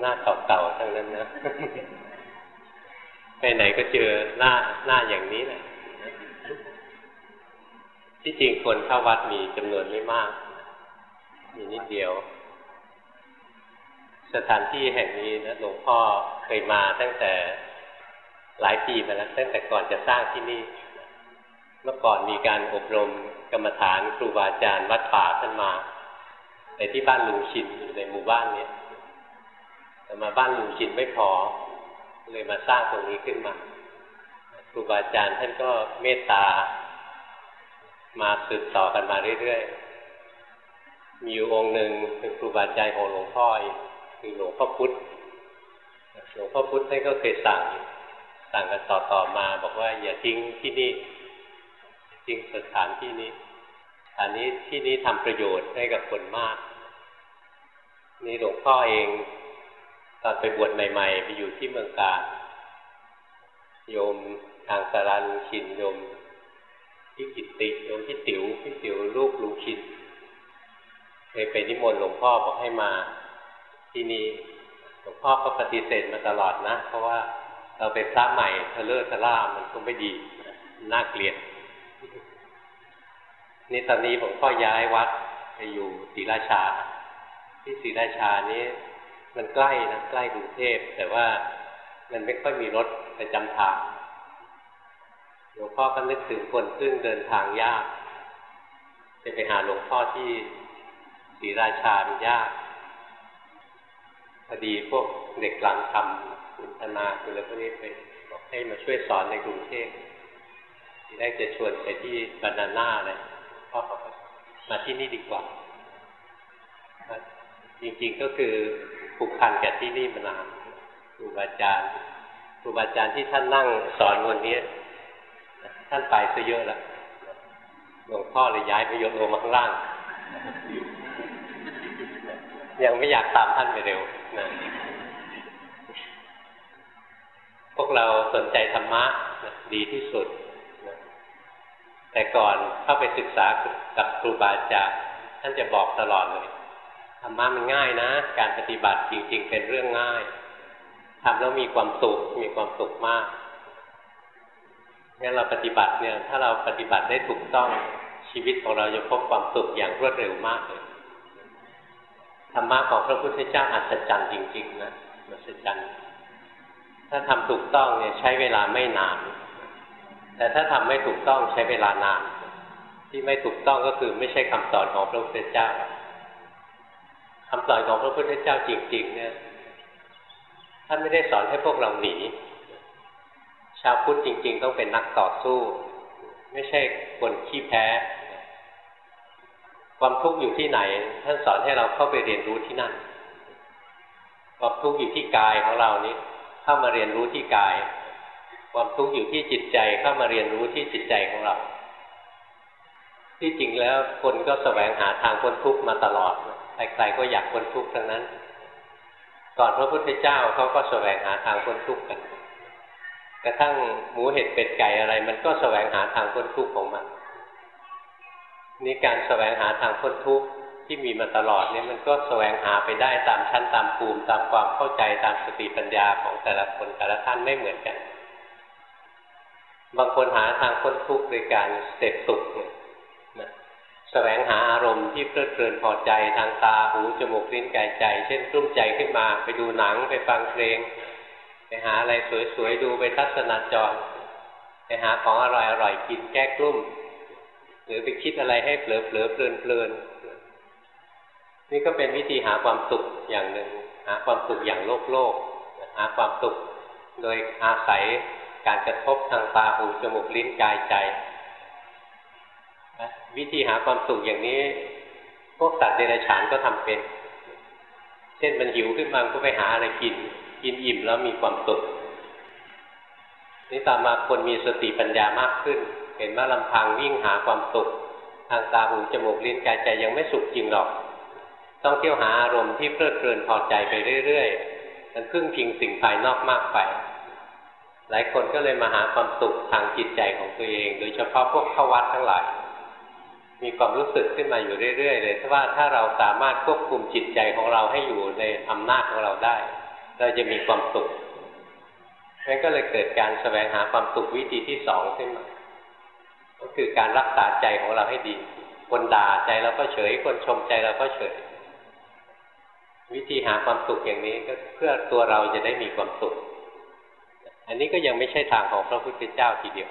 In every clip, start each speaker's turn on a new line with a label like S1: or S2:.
S1: หน้าเก่าๆทั้งนั้นนะ ไปไหนก็เจอหน้าหน้าอย่างนี้แหละที่จริงคนเข้าวัดมีจำนวนไม่มาก มีนิดเดียว สถานที่แห่งนี้นะหลวงพ่อเคยมาตั้งแต่หลายปีมาแล้วตั้งแต่ก่อนจะสร้างที่นี่ เมื่อก่อนมีการอบรมกรรมฐานครูบาอาจารย์วัดป่าท่านมาแต่ที่บ้านลุงชินอยู่ในหมู่บ้านนี้ แต่มาบ้านลุงชินไม่พอ เลยมาสร้างตรงนี้ขึ้นมาครูบาอาจารย์ท่านก็เมตตา มาสืบต่อกันมาเรื่อยๆ มีอยู่องค์หนึ่งเป็นครูบาอาจารย์ของหลวงพ่อคือหลวงพ่อพุธหลวงพ่อพุธท่านก็เคยสั่งสั่งกันต่อๆมาบอกว่า อย่าทิ้งที่นี่ทิ้งสถานที่นี้อันนี้ที่นี้ทำประโยชน์ให้กับคนมาก นี่หลวงพ่อเอง ตอนไปบวชใหม่ๆ ไปอยู่ที่เมืองกาญโยมทางสารันชินโยมพี่กิตติโยมพี่ติ๋วพี่ติ๋วลูกลุงชินเคยไปนิมนต์หลวงพ่อบอกให้มา ที่นี่หลวงพ่อก็ปฏิเสธมาตลอดนะ เพราะว่าเราเป็นพระใหม่ทะเลอทะล่ามันก็ไม่ดีน่าเกลียดนี่ตอนนี้ผมก็ย้ายวัดไปอยู่ศรีราชา ที่ศรีราชานี้ มันใกล้นะใกล้กรุงเทพแต่ว่ามันไม่ค่อยมีรถประจำทางหลวงพ่อก็นึกถึงคนซึ่งเดินทางยากจะไปหาหลวงพ่อที่ศรีราชามันยากพอดีพวกเด็กหลังทำคุณธนาคุณอะไรพวกนี้ไปบอกให้มาช่วยสอนในกรุงเทพทีแรกจะชวนไปที่บานาน่าเลยพ่อบอกมาที่นี่ดีกว่า จริงๆก็คือ ผูกพันกับที่นี่มานานครูบาอาจารย์ครูบาอาจารย์ที่ท่านนั่งสอนวันนี้ ท่านไปซะเยอะแล้วหลวงพ่อเลยย้ายไปยกลงมาข้างล่าง ยังไม่อยากตามท่านไปเร็วนะพวกเราสนใจธรรมะดีที่สุดนะแต่ก่อนเข้าไปศึกษากับครูบาอาจารย์ท่านจะบอกตลอดเลย รรมะมันง่ายนะ การปฏิบัติจริง ๆ เป็นเรื่องง่ายทำแล้วมีความสุขมีความสุขมากงั้นเราปฏิบัติเนี่ย ถ้าเราปฏิบัติได้ถูกต้องชีวิตของเราจะพบความสุขอย่างรวดเร็วมากเลยธรรมะของพระพุทธเจ้าอัศจรรย์จริง ๆ นะอัศจรรย์ถ้าทำถูกต้องเนี่ยใช้เวลาไม่นาน แต่ถ้าทำไม่ถูกต้องใช้เวลานาน ที่ไม่ถูกต้องก็คือไม่ใช่คำสอนของพระพุทธเจ้า คำสอนของพระพุทธเจ้าจริง ๆ เนี่ยท่านไม่ได้สอนให้พวกเราหนี ชาวพุทธจริง ๆ ต้องเป็นนักต่อสู้ ไม่ใช่คนขี้แพ้ ความทุกข์อยู่ที่ไหน ท่านสอนให้เราเข้าไปเรียนรู้ที่นั่น ความทุกข์อยู่ที่กายของเรานี้ เข้ามาเรียนรู้ที่กาย ความทุกข์อยู่ที่จิตใจเข้ามาเรียนรู้ที่จิตใจของเรา ที่จริงแล้วคนก็แสวงหาทางพ้นทุกข์มาตลอดใครๆก็อยากพ้นทุกข์ทั้งนั้น ก่อนพระพุทธเจ้าเขาก็แสวงหาทางพ้นทุกข์กัน กระทั่งหมูเห็ดเป็ดไก่อะไร มันก็แสวงหาทางพ้นทุกข์ของมันนี่การแสวงหาทางพ้นทุกข์ที่มีมาตลอดเนี่ยมันก็แสวงหาไปได้ตามชั้นตามภูมิตามความเข้าใจตามสติปัญญาของแต่ละคนแต่ละท่านไม่เหมือนกัน บางคนหาทางพ้นทุกข์โดยการเสพสุขเนี่ย แสวงหาอารมณ์ที่เพลิดเพลินพอใจทางตาหูจมูกลิ้นกายใจ เช่นรุ่มใจขึ้นมาไปดูหนังไปฟังเพลง ไปหาอะไรสวยๆดูไปทัศนจร ไปหาของอร่อยๆกินแก้กลุ้มหรือไปคิดอะไรให้เผลอเผลอเพลินเพลินนี่ก็เป็นวิธีหาความสุขอย่างหนึ่ง หาความสุขอย่างโลกโลกหาความสุขโดยอาศัยการกระทบทางตาหูจมูกลิ้นกายใจ วิธีหาความสุขอย่างนี้ พวกสัตว์เดรัจฉานก็ทำเป็น เช่นมันหิวขึ้นมาก็ไปหาอะไรกิน กินอิ่มแล้วมีความสุขนี่ต่อมาคนมีสติปัญญามากขึ้น เห็นว่าลำพังวิ่งหาความสุข ทางตาหูจมูกลิ้นกายใจยังไม่สุขจริงหรอก ต้องเที่ยวหาอารมณ์ที่เพลิดเพลินพอใจไปเรื่อยๆมันพึ่งพิงสิ่งภายนอกมากไป หลายคนก็เลยมาหาความสุขทางจิตใจของตัวเอง โดยเฉพาะพวกเข้าวัดทั้งหลาย มีความรู้สึกขึ้นมาอยู่เรื่อยๆเลยว่าถ้าเราสามารถควบคุมจิตใจของเราให้อยู่ในอำนาจของเราได้ เราจะมีความสุขงั้นก็เลยเกิดการแสวงหาความสุขวิธีที่สองขึ้นมา ก็คือการรักษาใจของเราให้ดี คนด่าใจเราก็เฉย คนชมใจเราก็เฉย วิธีหาความสุขอย่างนี้ก็เพื่อตัวเราจะได้มีความสุข อันนี้ก็ยังไม่ใช่ทางของพระพุทธเจ้าทีเดียว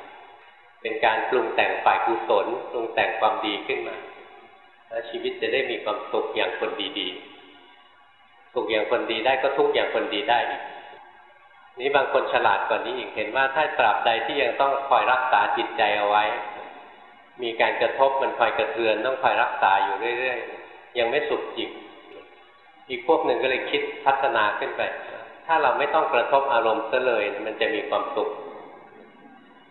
S1: เป็นการปรุงแต่งฝ่ายกุศลปรุงแต่งความดีขึ้นมา แล้วชีวิตจะได้มีความสุขอย่างคนดีๆสุขอย่างคนดีได้ก็ทุกอย่างคนดีได้อีกนี้บางคนฉลาดกว่านี้อีกเห็นว่าถ้าตราบใดที่ยังต้องคอยรักษาจิตใจเอาไว้ มีการกระทบมันคอยกระเทือนต้องคอยรักษาอยู่เรื่อยๆยังไม่สุขจริงอีกพวกหนึ่งก็เลยคิดพัฒนาขึ้นไป ถ้าเราไม่ต้องกระทบอารมณ์ซะเลย มันจะมีความสุข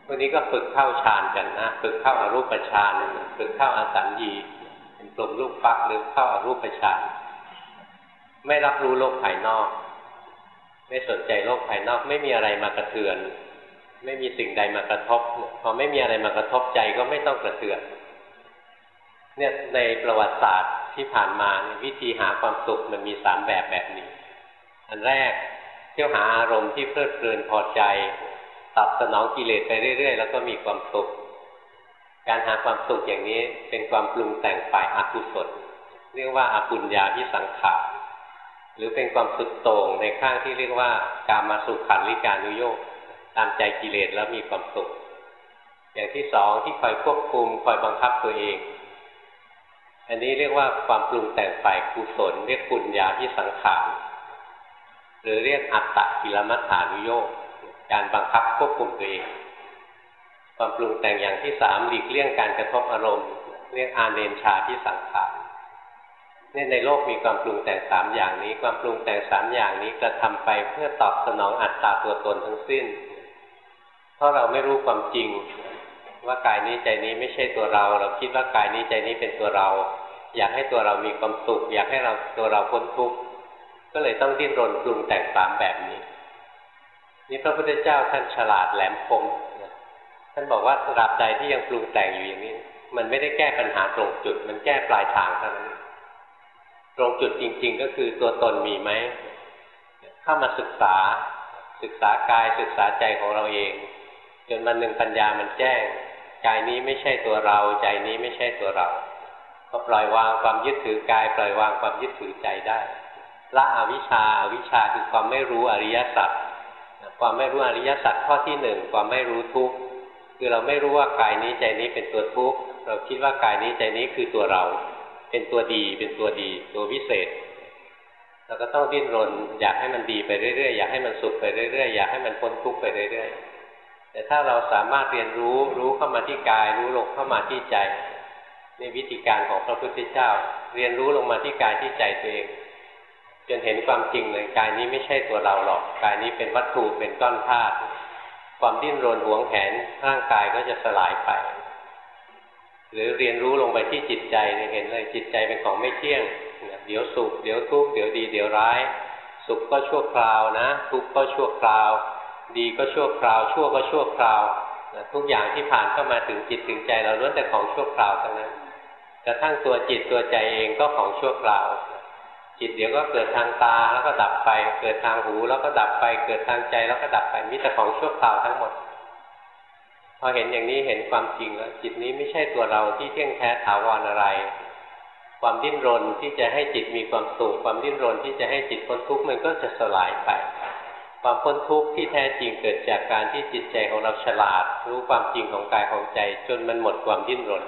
S1: วันนี้ก็ฝึกเข้าฌานกันนะ ฝึกเข้าอารูปฌานฝึกเข้าอาสัญญีเป็นกลุ่มรูปฟักหรือเข้าอารูปฌานไม่รับรู้โลกภายนอก ไม่สนใจโลกภายนอก ไม่มีอะไรมากระเทือน ไม่มีสิ่งใดมากระทบ พอไม่มีอะไรมากระทบใจก็ไม่ต้องกระเทือน เนี่ยในประวัติศาสตร์ที่ผ่านมาวิธีหาความสุขมันมีสามแบบแบบนี้ อันแรกเที่ยวหาอารมณ์ที่เพลิดเพลินพอใจ ตอบสนองกิเลสไปเรื่อย ๆ แล้วก็มีความสุข การหาความสุขอย่างนี้เป็นความปรุงแต่งฝ่ายอกุศลเรียกว่าอาปุญญาที่สังขารหรือเป็นความสุดโต่งในข้างที่เรียกว่า การมาสุขขันลิการุโยกตามใจกิเลสแล้วมีความสุข อย่างที่สองที่คอยควบคุมคอยบังคับตัวเอง อันนี้เรียกว่าความปรุงแต่งฝ่ายกุศล เรียกปุญญาที่สังขารหรือเรียกอัตตะกิลมัฏฐานุโยก การบังคับควบคุมตัวเอง ความปรุงแต่งอย่างที่สามหลีกเลี่ยงการกระทบอารมณ์ เรียกอาเนนชาที่สังขารเนี่ยในโลกมีความปรุงแต่งสามอย่างนี้ ความปรุงแต่งสามอย่างนี้กระทำไปเพื่อตอบสนองอัตตาตัวตนทั้งสิ้น เพราะเราไม่รู้ความจริง ว่ากายนี้ใจนี้ไม่ใช่ตัวเรา เราคิดว่ากายนี้ใจนี้เป็นตัวเรา อยากให้ตัวเรามีความสุข อยากให้เราตัวเราพ้นทุกข์ก็เลยต้องดิ้นรนปรุงแต่งสามแบบนี้ นี่พระพุทธเจ้าท่านฉลาดแหลมคมท่านบอกว่าตราบใดที่ยังปรุงแต่งอยู่อย่างนี้ มันไม่ได้แก้ปัญหาตรงจุด มันแก้ปลายทางเท่านั้นตรงจุดจริง ๆ ก็คือตัวตนมีไหมเข้ามาศึกษาศึกษากายศึกษาใจของเราเอง จนมันหนึ่งปัญญามันแจ้งกายนี้ไม่ใช่ตัวเรา ใจนี้ไม่ใช่ตัวเราก็ปล่อยวางความยึดถือกายปล่อยวางความยึดถือใจได้ละอวิชชาอาวิชชาคือความไม่รู้อริยสัจ ความไม่รู้อริยสัจข้อที่หนึ่งความไม่รู้ทุกข์คือเราไม่รู้ว่ากายนี้ใจนี้เป็นตัวทุกข์เราคิดว่ากายนี้ใจนี้คือตัวเรา เป็นตัวดี เป็นตัวดี ตัววิเศษเราก็ต้องดิ้นรน อยากให้มันดีไปเรื่อยๆอยากให้มันสุขไปเรื่อยๆอยากให้มันพ้นทุกข์ไปเรื่อยๆแต่ถ้าเราสามารถเรียนรู้รู้เข้ามาที่กาย รู้ลงเข้ามาที่ใจในวิธีการของพระพุทธเจ้า เรียนรู้ลงมาที่กายที่ใจตัวเอง จนเห็นความจริงเลยกายนี้ไม่ใช่ตัวเราหรอกกายนี้เป็นวัตถุเป็นก้อนธาตุความดิ้นรนหวงแหนร่างกายก็จะสลายไป หรือเรียนรู้ลงไปที่จิตใจเนี่ยเห็นเลยจิตใจเป็นของไม่เที่ยง เดี๋ยวสุขเดี๋ยวทุกข์เดี๋ยวดีเดี๋ยวร้าย สุขก็ชั่วคราวนะ ทุกข์ก็ชั่วคราว ดีก็ชั่วคราว ชั่วก็ชั่วคราวทุกอย่างที่ผ่านเข้ามาถึงจิตถึงใจเราล้วนแต่ของชั่วคราวทั้งนั้นกระทั่งตัวจิตตัวใจเองก็ของชั่วคราว จิตเดี๋ยวก็เกิดทางตาแล้วก็ดับไป เกิดทางหูแล้วก็ดับไป เกิดทางใจแล้วก็ดับไปมีแต่ของชั่วคราวทั้งหมด พอเห็นอย่างนี้เห็นความจริงแล้วจิตนี้ไม่ใช่ตัวเราที่เที่ยงแท้ถาวรอะไร ความดิ้นรนที่จะให้จิตมีความสุขความดิ้นรนที่จะให้จิตพ้นทุกข์มันก็จะสลายไป ความพ้นทุกข์ที่แท้จริงเกิดจากการที่จิตใจของเราฉลาด รู้ความจริงของกายของใจ จนมันหมดความดิ้นรน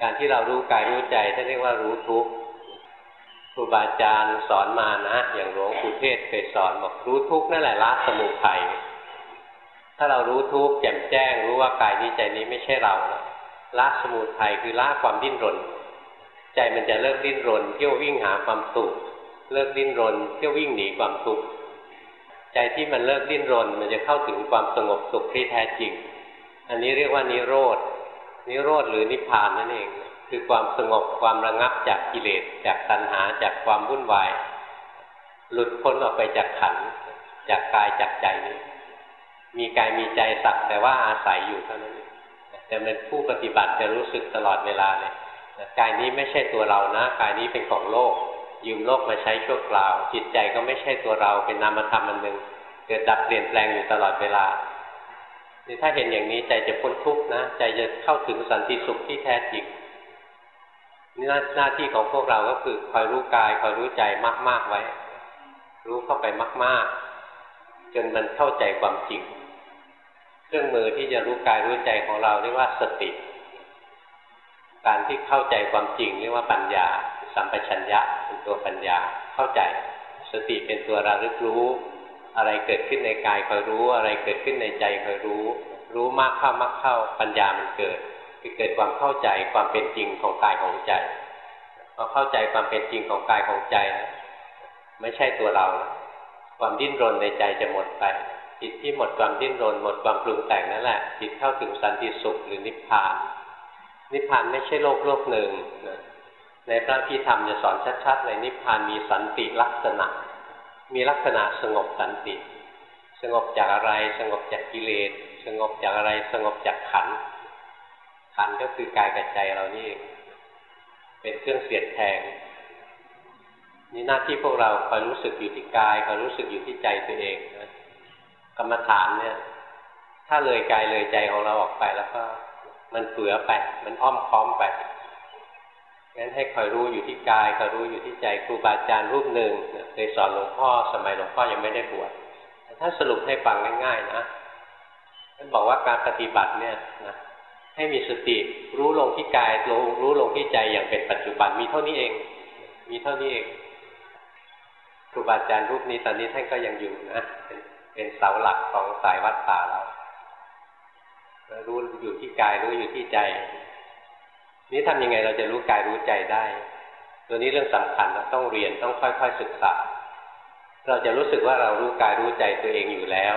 S1: การที่เรารู้กายรู้ใจท่านเรียกว่ารู้ทุกข์ ครูบาอาจารย์สอนมานะ อย่างหลวงปู่เทศเคยสอนบอกรู้ทุกนั่นแหละละสมุทัยถ้าเรารู้ทุกแจ่มแจ้ง รู้ว่ากายนี้ใจนี้ไม่ใช่เราละสมุทัยคือละความดิ้นรน ใจมันจะเลิกดิ้นรน เที่ยววิ่งหาความสุขเลิกดิ้นรน เที่ยววิ่งหนีความทุกข์ใจที่มันเลิกดิ้นรน มันจะเข้าถึงความสงบสุขที่แท้จริง อันนี้เรียกว่านิโรธนิโรธหรือนิพพานนั่นเอง คือความสงบความระงับจากกิเลส จากตัณหาจากความวุ่นวาย หลุดพ้นออกไปจากขันจากกายจากใจนี้ มีกายมีใจสักแต่ว่าอาศัยอยู่เท่านั้นแต่เป็นผู้ปฏิบัติจะรู้สึกตลอดเวลาเลยกายนี้ไม่ใช่ตัวเรานะ กายนี้เป็นของโลก ยืมโลกมาใช้ชั่วคราว จิตใจก็ไม่ใช่ตัวเราเป็นนามธรรมอันหนึ่งเกิดดับเปลี่ยนแปลงอยู่ตลอดเวลาถ้าเห็นอย่างนี้ใจจะพ้นทุกข์นะ ใจจะเข้าถึงสันติสุขที่แท้จริง นี่หน้าที่ของพวกเราก็คือคอยรู้กายคอยรู้ใจมากๆไว้ รู้เข้าไปมาก ๆ จนมันเข้าใจความจริง เครื่องมือที่จะรู้กายรู้ใจของเราเรียกว่าสติ การที่เข้าใจความจริงเรียกว่าปัญญา สัมปชัญญะเป็นตัวปัญญาเข้าใจ สติเป็นตัวระลึกรู้อะไรเกิดขึ้นในกายคอยรู้ อะไรเกิดขึ้นในใจคอยรู้ รู้มากเข้ามากเข้าปัญญามันเกิด คือเกิดความเข้าใจความเป็นจริงของกายของใจพอเข้าใจความเป็นจริงของกายของใจไม่ใช่ตัวเราความดิ้นรนในใจจะหมดไปจิตที่หมดความดิ้นรน หมดความปรุงแต่งนั่นแหละจิตเข้าถึงสันติสุขหรือนิพพาน นิพพานไม่ใช่โลกโลกหนึ่งในพระพิธรรมจะสอนชัดๆเลยนิพพานมีสันติลักษณะ มีลักษณะสงบสันติ สงบจากอะไร สงบจากกิเลส สงบจากอะไร สงบจากขันธ์ ขันก็คือกายกับใจเรานี่เองเป็นเครื่องเสียดแทงนี่หน้าที่พวกเราคอยรู้สึกอยู่ที่กายคอยรู้สึกอยู่ที่ใจตัวเองนะกรรมฐานเนี่ย ถ้าเลยกายเลยใจของเราออกไปแล้วก็ มันเฟือไปมันอ้อมค้อมไปงั้นให้คอยรู้อยู่ที่กายคอยรู้อยู่ที่ใจครูบาอาจารย์รูปหนึ่งเคยสอนหลวงพ่อสมัยหลวงพ่อยังไม่ได้บวชถ้าสรุปให้ฟังง่าย ๆ นะท่านบอกว่าการปฏิบัติเนี่ยนะ ให้มีสติรู้ลงที่กายรู้รู้ลงที่ใจอย่างเป็นปัจจุบันมีเท่านี้เอง มีเท่านี้เองครูบาอาจารย์รูปนี้ตอนนี้ท่านก็ยังอยู่นะเป็นเป็นเสาหลักของสายวัดป่าเรารู้อยู่ที่กายรู้อยู่ที่ใจ นี้ทำยังไงเราจะรู้กายรู้ใจได้ ตัวนี้เรื่องสำคัญนะต้องเรียนต้องค่อยๆศึกษา เราจะรู้สึกว่าเรารู้กายรู้ใจตัวเองอยู่แล้ว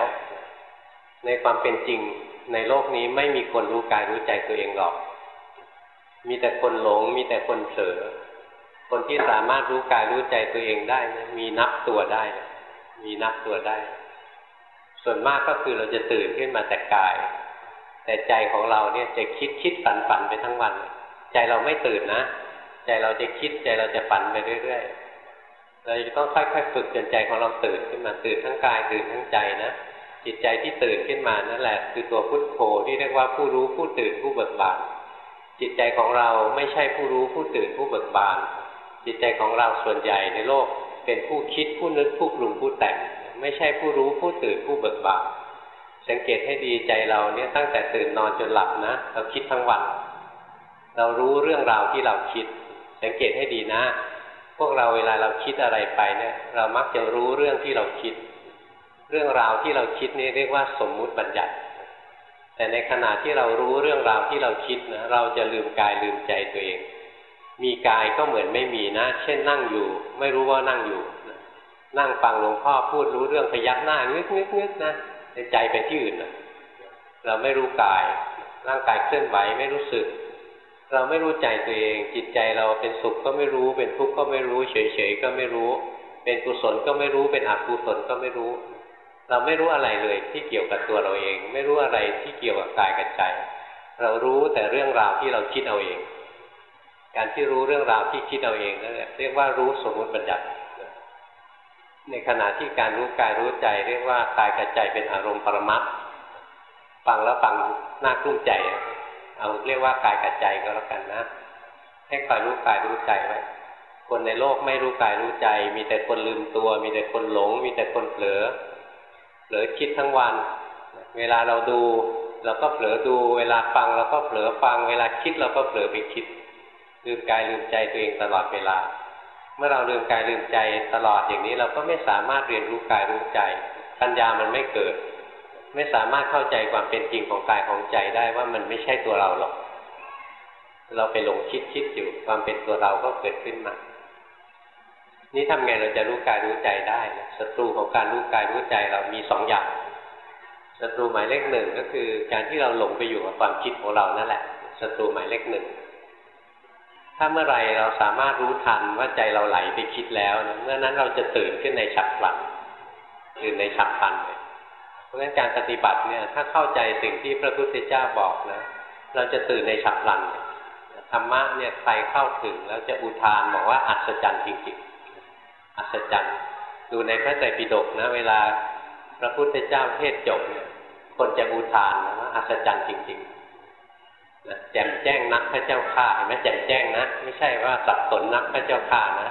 S1: ในความเป็นจริง ในโลกนี้ไม่มีคนรู้กายรู้ใจตัวเองหรอก มีแต่คนหลง มีแต่คนเผลอ คนที่สามารถรู้กายรู้ใจตัวเองได้นะมีนับตัวได้ มีนับตัวได้ ส่วนมากก็คือเราจะตื่นขึ้นมาแต่กาย แต่ใจของเราเนี่ยจะคิดคิดฝันฝันไปทั้งวัน ใจเราไม่ตื่นนะ ใจเราจะคิดใจเราจะฝันไปเรื่อยๆ เราจะต้องค่อยๆฝึกจนใจของเราตื่นขึ้นมาตื่นทั้งกายตื่นทั้งใจนะ จิตใจที่ตื่นขึ้นมานั่นแหละ คือตัวพุทโธที่เรียกว่าผู้รู้ผู้ตื่นผู้เบิกบาน จิตใจของเราไม่ใช่ผู้รู้ผู้ตื่นผู้เบิกบาน จิตใจของเราส่วนใหญ่ในโลกเป็นผู้คิดผู้นึกผู้ปรุงผู้แต่ง ไม่ใช่ผู้รู้ผู้ตื่นผู้เบิกบาน สังเกตให้ดีใจเราเนี่ยตั้งแต่ตื่นนอนจนหลับนะ เราคิดทั้งวัน เรารู้เรื่องราวที่เราคิด สังเกตให้ดีนะ พวกเราเวลาเราคิดอะไรไปเนี่ย เรามักจะรู้เรื่องที่เราคิด เรื่องราวที่เราคิดนี่เรียกว่าสมมุติบัญญัติ แต่ในขณะที่เรารู้เรื่องราวที่เราคิดนะเราจะลืมกายลืมใจตัวเอง มีกายก็เหมือนไม่มีนะ เช่นนั่งอยู่ ไม่รู้ว่านั่งอยู่ นั่งฟังหลวงพ่อพูดรู้เรื่องพยักหน้างึกงึกงึกนะในใจไปที่อื่นนะเราไม่รู้กาย ร่างกายเคลื่อนไหวไม่รู้สึก เราไม่รู้ใจตัวเอง จิตใจเราเป็นสุขก็ไม่รู้ เป็นทุกข์ก็ไม่รู้ เฉยๆก็ไม่รู้ เป็นกุศลก็ไม่รู้ เป็นอกุศลก็ไม่รู้ เราไม่รู้อะไรเลยที่เกี่ยวกับตัวเราเอง ไม่รู้อะไรที่เกี่ยวกับกายกับใจ เรารู้แต่เรื่องราวที่เราคิดเอาเอง การที่รู้เรื่องราวที่คิดเอาเองนั่นแหละเรียกว่ารู้สมมติบัญญัติในขณะที่การรู้กายรู้ใจ เรียกว่ากายกับใจเป็นอารมณ์ปรมัตฟังแล้วฟังน้ากลุ้มใจ เอาเรียกว่ากายกับใจก็แล้วกันนะให้คอยรู้กายรู้ใจไว้คนในโลกไม่รู้กายรู้ใจ มีแต่คนลืมตัว มีแต่คนหลง มีแต่คนเผลอ เผลอคิดทั้งวัน เวลาเราดูเราก็เผลอดู เวลาฟังเราก็เผลอฟัง เวลาคิดเราก็เผลอไปคิด ลืมกายลืมใจตัวเองตลอดเวลา เมื่อเราลืมกายลืมใจตลอดอย่างนี้เราก็ไม่สามารถเรียนรู้กายรู้ใจ ปัญญามันไม่เกิด ไม่สามารถเข้าใจความเป็นจริงของกายของใจได้ว่ามันไม่ใช่ตัวเราหรอก เราไปหลงคิดคิดอยู่ความเป็นตัวเราก็เกิดขึ้นมา นี่ทำไงเราจะรู้กายรู้ใจได้ศัตรูของการรู้กายรู้ใจเรามีสองอย่างศัตรูหมายเลขหนึ่งก็คือ การที่เราหลงไปอยู่กับความคิดของเรานั่นแหละศัตรูหมายเลขหนึ่งถ้าเมื่อไรเราสามารถรู้ทันว่าใจเราไหลไปคิดแล้วเมื่อนั้นเราจะตื่นขึ้นในฉับพลันตื่นในฉับพลันเลยเพราะฉะนั้นการปฏิบัติเนี่ย ถ้าเข้าใจสิ่งที่พระพุทธเจ้าบอกนะ เราจะตื่นในฉับพลันธรรมะเนี่ยใครเข้าถึงแล้วจะอุทานบอกว่าอัศจรรย์จริงๆ อัศจรรย์ดูในพระไตรปิฎกนะเวลาพระพุทธเจ้าเทศจบเนี่ยคนจะอุทานนะว่าอัศจรรย์จริงๆนะแจ่มแจ้งนักพระเจ้าข่าเห็นไหมแจ่มแจ้งนะ ไม่ใช่ว่าสับสนนักพระเจ้าข่านะ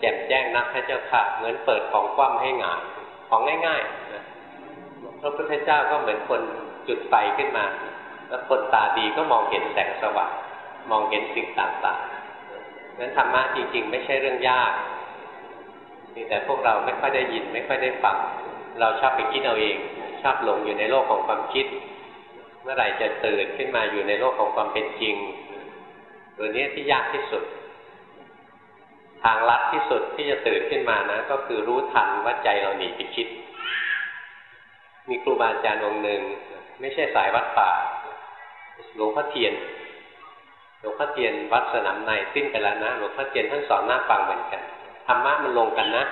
S1: แจ่มแจ้งนักพระเจ้าข่าเหมือนเปิดของคว่ำให้หงายของง่ายๆนะพระพุทธเจ้าก็เหมือนคนจุดไฟขึ้นมา แล้วคนตาดีก็มองเห็นแสงสว่างมองเห็นสิ่งต่างๆนั้นธรรมะจริงๆ ไม่ใช่เรื่องยาก แต่พวกเราไม่ค่อยได้ยินไม่ค่อยได้ฟัง เราชอบไปคิดเอาเอง ชอบหลงอยู่ในโลกของความคิด เมื่อไหร่จะตื่นขึ้นมาอยู่ในโลกของความเป็นจริง ตัวนี้ที่ยากที่สุด ทางลัดที่สุดที่จะตื่นขึ้นมานะ ก็คือรู้ทันว่าใจเราหนีไปคิด มีครูบาอาจารย์องค์หนึ่ง ไม่ใช่สายวัดป่าหลวงพ่อเทียนหลวงพ่อเทียนวัดสนามในสิ้นไปแล้วนะหลวงพ่อเทียนท่านสอนหน้าฟังเหมือนกัน ธรรมะมันลงกันนะ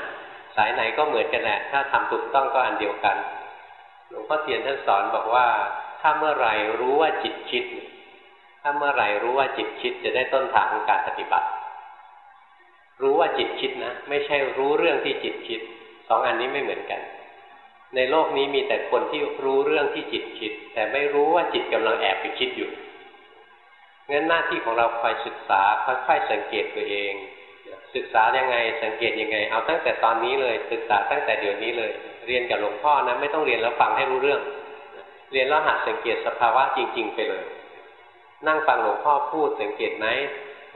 S1: สายไหนก็เหมือนกันแหละ ถ้าทำถูกต้องก็อันเดียวกัน หลวงพ่อเทียนท่านสอนบอกว่า ถ้าเมื่อไหร่รู้ว่าจิตคิด ถ้าเมื่อไหร่รู้ว่าจิตคิดจะได้ต้นทางของการปฏิบัติ รู้ว่าจิตคิดนะ ไม่ใช่รู้เรื่องที่จิตคิด สองอันนี้ไม่เหมือนกัน ในโลกนี้มีแต่คนที่รู้เรื่องที่จิตคิด แต่ไม่รู้ว่าจิตกำลังแอบไปคิดอยู่งั้นหน้าที่ของเราคอยศึกษาค่อยๆสังเกตตัวเอง ศึกษายังไงสังเกตยังไง เอาตั้งแต่ตอนนี้เลยศึกษาตั้งแต่เดี๋ยวนี้เลย เรียนกับหลวงพ่อนะไม่ต้องเรียนแล้วฟังให้รู้เรื่อง เรียนแล้วหัดสังเกตสภาวะจริง ๆ ไปเลย นั่งฟังหลวงพ่อพูดสังเกตไหม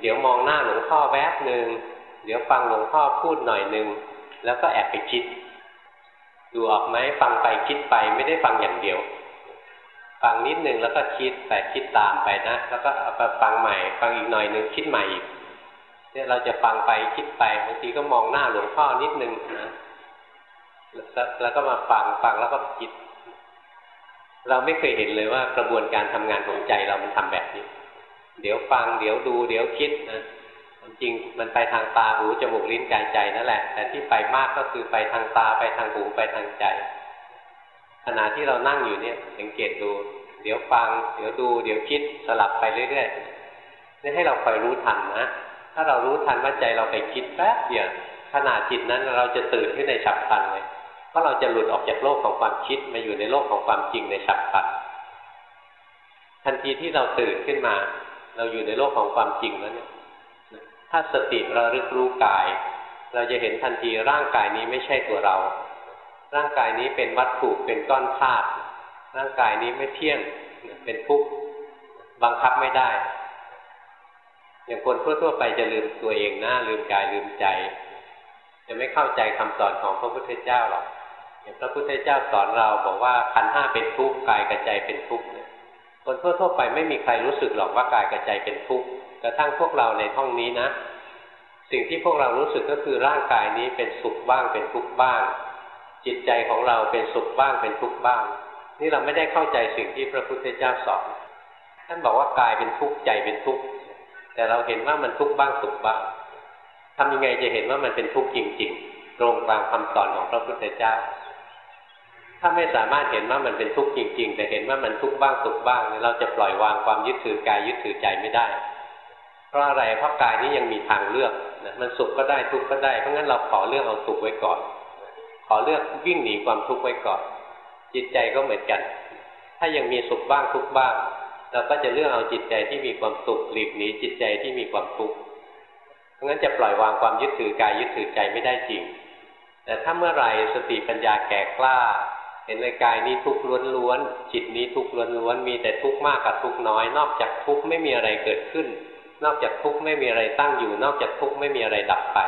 S1: เดี๋ยวมองหน้าหลวงพ่อแวบหนึ่งเดี๋ยวฟังหลวงพ่อพูดหน่อยหนึ่งแล้วก็แอบไปคิดดูออกไหมฟังไปคิดไปไม่ได้ฟังอย่างเดียว ฟังนิดหนึ่งแล้วก็คิดแต่คิดตามไปนะ แล้วก็ไปฟังใหม่ ฟังอีกหน่อยหนึ่งคิดใหม่อีก เนี่ยเราจะฟังไปคิดไปบางทีก็มองหน้าหลวงพ่อนิดนึงนะแล้วก็มาฟังฟังแล้วก็คิด เราไม่เคยเห็นเลยว่ากระบวนการทำงานของใจเรามันทำแบบนี้ เดี๋ยวฟังเดี๋ยวดูเดี๋ยวคิดนะจริงมันไปทางตาหูจมูกลิ้นกายใจนั่นแหละ แต่ที่ไปมากก็คือไปทางตาไปทางหูไปทางใจ ขณะที่เรานั่งอยู่เนี่ยสังเกตดู เดี๋ยวฟัง เดี๋ยวดู เดี๋ยวคิดสลับไปเรื่อยๆนี่ให้เราคอยรู้ทันนะ ถ้าเรารู้ทันว่าใจเราไปคิดแป๊บเดียวขณะจิตนั้นเราจะตื่นขึ้นในฉับพลันเลยเพราะเราจะหลุดออกจากโลกของความคิดมาอยู่ในโลกของความจริงในฉับพลันทันทีที่เราตื่นขึ้นมา เราอยู่ในโลกของความจริงแล้วเนี่ยถ้าสติเราลึกรู้กาย เราจะเห็นทันทีร่างกายนี้ไม่ใช่ตัวเรา ร่างกายนี้เป็นวัตถุเป็นก้อนธาตุร่างกายนี้ไม่เที่ยงเป็นทุกข์บังคับไม่ได้ อย่างคนทั่วๆไปจะลืมตัวเองน้าลืมกายลืมใจ จะไม่เข้าใจคำสอนของพระพุทธเจ้าหรอกอย่างพระพุทธเจ้าสอนเราบอกว่าขันห้าเป็นทุกข์กายกับใจเป็นทุกข์เนี่ยคนทั่วๆไปไม่มีใครรู้สึกหรอกว่ากายกับใจเป็นทุกข์กระทั่งพวกเราในห้องนี้นะ สิ่งที่พวกเรารู้สึกก็คือร่างกายนี้เป็นสุขบ้างเป็นทุกข์บ้าง จิตใจของเราเป็นสุขบ้างเป็นทุกข์บ้าง นี่เราไม่ได้เข้าใจสิ่งที่พระพุทธเจ้าสอนท่านบอกว่ากายเป็นทุกข์ใจเป็นทุกข์ แต่เราเห็นว่ามันทุกข์บ้างสุขบ้างทำยังไงจะเห็นว่ามันเป็นทุกข์จริง ๆ ตรงตามคำสอนของพระพุทธเจ้า ถ้าไม่สามารถเห็นว่ามันเป็นทุกข์จริง ๆ แต่เห็นว่ามันทุกข์บ้างสุขบ้าง เราจะปล่อยวางความยึดถือกายยึดถือใจไม่ได้ เพราะอะไรเพราะกายนี้ยังมีทางเลือกนะมันสุขก็ได้ทุกข์ก็ได้ เพราะงั้นเราขอเลือกเอาสุขไว้ก่อน ขอเลือกวิ่งหนีความทุกข์ไว้ก่อน จิตใจก็เหมือนกัน ถ้ายังมีสุขบ้างทุกข์บ้าง เราก็จะเลือกเอาจิตใจที่มีความสุขหลีกหนีจิตใจที่มีความทุกข์เพราะงั้นจะปล่อยวางความยึดถือกายยึดถือใจไม่ได้จริง แต่ถ้าเมื่อไหร่สติปัญญาแก่กล้า เห็นเลยกายนี้ทุกข์ล้วนๆจิตนี้ทุกข์ล้วนๆมีแต่ทุกข์มากกับทุกข์น้อย นอกจากทุกข์ไม่มีอะไรเกิดขึ้น นอกจากทุกข์ไม่มีอะไรตั้งอยู่ นอกจากทุกข์ไม่มีอะไรดับไป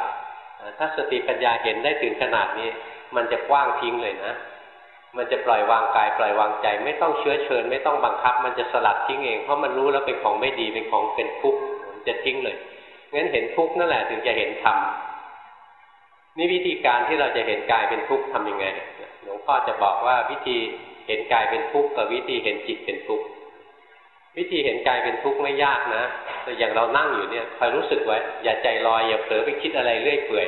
S1: ถ้าสติปัญญาเห็นได้ถึงขนาดนี้ มันจะกว้างทิ้งเลยนะ มันจะปล่อยวางกายปล่อยวางใจ ไม่ต้องเชื้อเชิญ ไม่ต้องบังคับ มันจะสลัดทิ้งเองเพราะมันรู้แล้วเป็นของไม่ดีเป็นของเป็นทุกข์จะทิ้งเลยงั้นเห็นทุกข์นั่นแหละถึงจะเห็นธรรมนี่วิธีการที่เราจะเห็นกายเป็นทุกข์ทำยังไงหลวงพ่อจะบอกว่าวิธีเห็นกายเป็นทุกข์กับวิธีเห็นจิตเป็นทุกข์วิธีเห็นกายเป็นทุกข์ไม่ยากนะแต่อย่างเรานั่งอยู่เนี่ยคอยรู้สึกไว้อย่าใจลอยอย่าเผลอไปคิดอะไรเรื่อยเปื่อย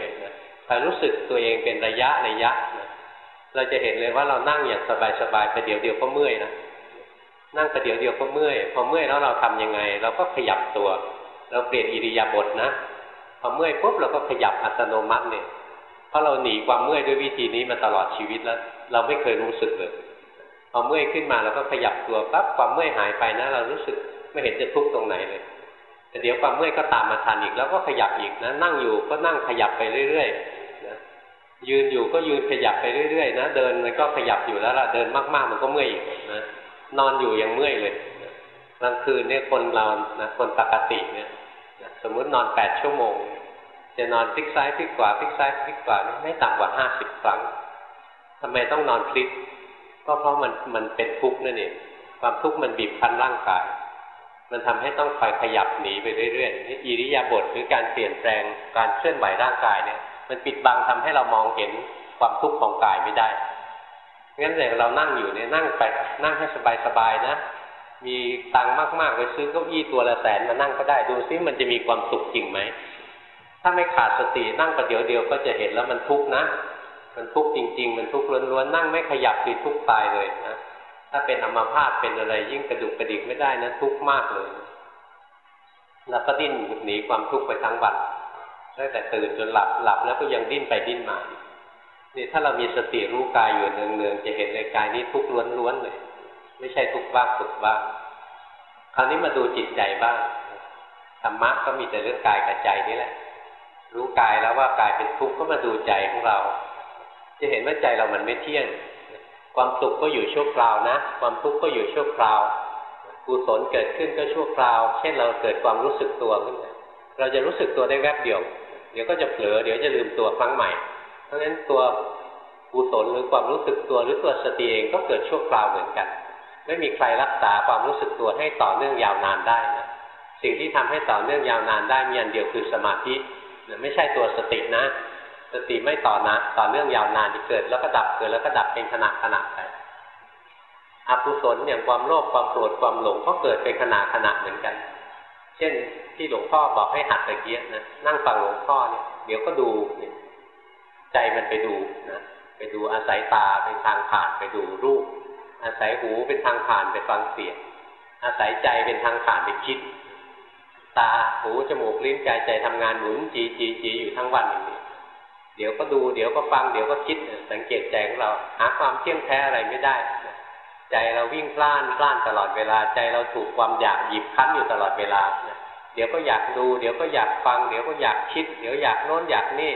S1: คอยรู้สึกตัวเองเป็นระยะระยะนะ เราจะเห็นเลยว่าเรานั่งอย่างสบายๆไปเดี๋ยวเดียวก็เมื่อยนะนั่งไปเดี๋ยวเดียวก็เมื่อยพอเมื่อยแล้วเราทํำยังไง เราก็ขยับตัว เราเปลี่ยนอิริยาบถนะพอเมื่อยปุ๊บเราก็ขยับอัตโนมัติเนี่ยเพราะเราหนีความเมื่อยด้วยวิธีนี้มาตลอดชีวิตแล้ว เราไม่เคยรู้สึกเลยพอเมื่อยขึ้นมาเราก็ขยับตัวปั๊บความเมื่อยหายไปนะ เรารู้สึกไม่เห็นจะทุกข์ตรงไหนเลยแต่เดี๋ยวความเมื่อยก็ตามมาทันอีก แล้วก็ขยับอีกนะ นั่งอยู่ก็นั่งขยับไปเรื่อยๆ ยืนอยู่ก็ยืนขยับไปเรื่อยๆนะเดินมันก็ขยับอยู่แล้วล่ะเดินมากๆ มันก็เมื่อยอีกนะนอนอยู่ยังเมื่อยเลยกลางคืนเนี่ยคนเรานะคนปกติเนี่ยสมมุตินอนแปดชั่วโมง จะนอนพลิกซ้ายพลิกขวาพลิกซ้ายพลิกขวาไม่ต่ำกว่าห้าสิบครั้งทำไมต้องนอนพลิก ก็เพราะมันมันเป็นทุกข์นั่นเองความทุกข์มันบีบคั้นร่างกาย มันทำให้ต้องคอยขยับหนีไปเรื่อยๆอิริยาบถหรือการเปลี่ยนแปลงการเคลื่อนไหวร่างกายเนี่ย มันปิดบังทำให้เรามองเห็นความทุกข์ของกายไม่ได้งั้นอย่างเรานั่งอยู่เนี่ยนั่งไปนั่งให้สบายๆนะ มีตังค์มากๆไปซื้อเก้าอี้ตัวละแสนมานั่งก็ได้ดูซิมันจะมีความสุขจริงไหมถ้าไม่ขาดสตินั่งประเดี๋ยวเดียวก็จะเห็นแล้วมันทุกข์นะ มันทุกข์จริง ๆ มันทุกข์ล้วนๆนั่งไม่ขยับคือทุกข์ตายเลยนะถ้าเป็นอัมาพาตเป็นอะไร ยิ่งกระดุกกระดิกไม่ได้นะทุกข์มากเลยแล้วก็ดิ้นหนีความทุกข์ไปทั้งวัน ตั้งแต่ตื่นจนหลับหลับแล้วก็ยังดิ้นไปดิ้นมานี่ถ้าเรามีสติรู้กายอยู่เนืองๆจะเห็นในกายนี้ทุกข์ล้วนๆเลยไม่ใช่ทุกข์บ้างสุขบ้างคราวนี้มาดูจิตใจบ้างธรรมะก็มีแต่เรื่องกายกับใจนี่แหละ รู้กายแล้วว่ากายเป็นทุกข์ก็มาดูใจของเรา จะเห็นว่าใจเรามันไม่เที่ยง ความสุขก็อยู่ชั่วคราวนะ ความทุกข์ก็อยู่ชั่วคราวกุศลเกิดขึ้นก็ชั่วคราว เช่นเราเกิดความรู้สึกตัวขึ้นเราจะรู้สึกตัวได้แวบเดียว ดี๋ยวก็จะเผลอเดี๋ยวจะลืมตัวครั้งใหม่ เพราะฉะนั้นตัวกุศลหรือความรู้สึกตัวหรือตัวสติเองก็เกิดชั่วคราวเหมือนกัน ไม่มีใครรักษาความรู้สึกตัวให้ต่อเนื่องยาวนานได้นะสิ่งที่ทำให้ต่อเนื่องยาวนานได้มีอันเดียวคือสมาธิไม่ใช่ตัวสตินะ สติไม่ต่อนะต่อเนื่องยาวนานที่เกิด แล้วก็ดับเกิดแล้วก็ดับเป็นขณะขณะไปอกุศลอย่างความโลภความโกรธความหลงก็เกิดเป็นขณะขณะเหมือนกัน เช่นที่หลวงพ่อบอกให้หัดตะเกียนะนั่งฟังหลวงพ่อเนี่ยเดี๋ยวก็ดูเนี่ยใจมันไปดูนะไปดูอาศัยตาเป็นทางผ่านไปดูรูป อาศัยหูเป็นทางผ่านไปฟังเสียง อาศัยใจเป็นทางผ่านไปคิด ตาหูจมูกลิ้นกายใจทำงานหมุนจีจีจีอยู่ทั้งวันอย่างนี้เดี๋ยวก็ดูเดี๋ยวก็ฟังเดี๋ยวก็คิดสังเกตใจของเรา หาความเที่ยงแท้อะไรไม่ได้ ใจเราวิ่งพล่านพล่านตลอดเวลา ใจเราถูกความอยากหยิบคั้นอยู่ตลอดเวลา เดี๋ยวก็อยากดู เดี๋ยวก็อยากฟัง เดี๋ยวก็อยากคิด เดี๋ยวอยากโน้นอยากนี่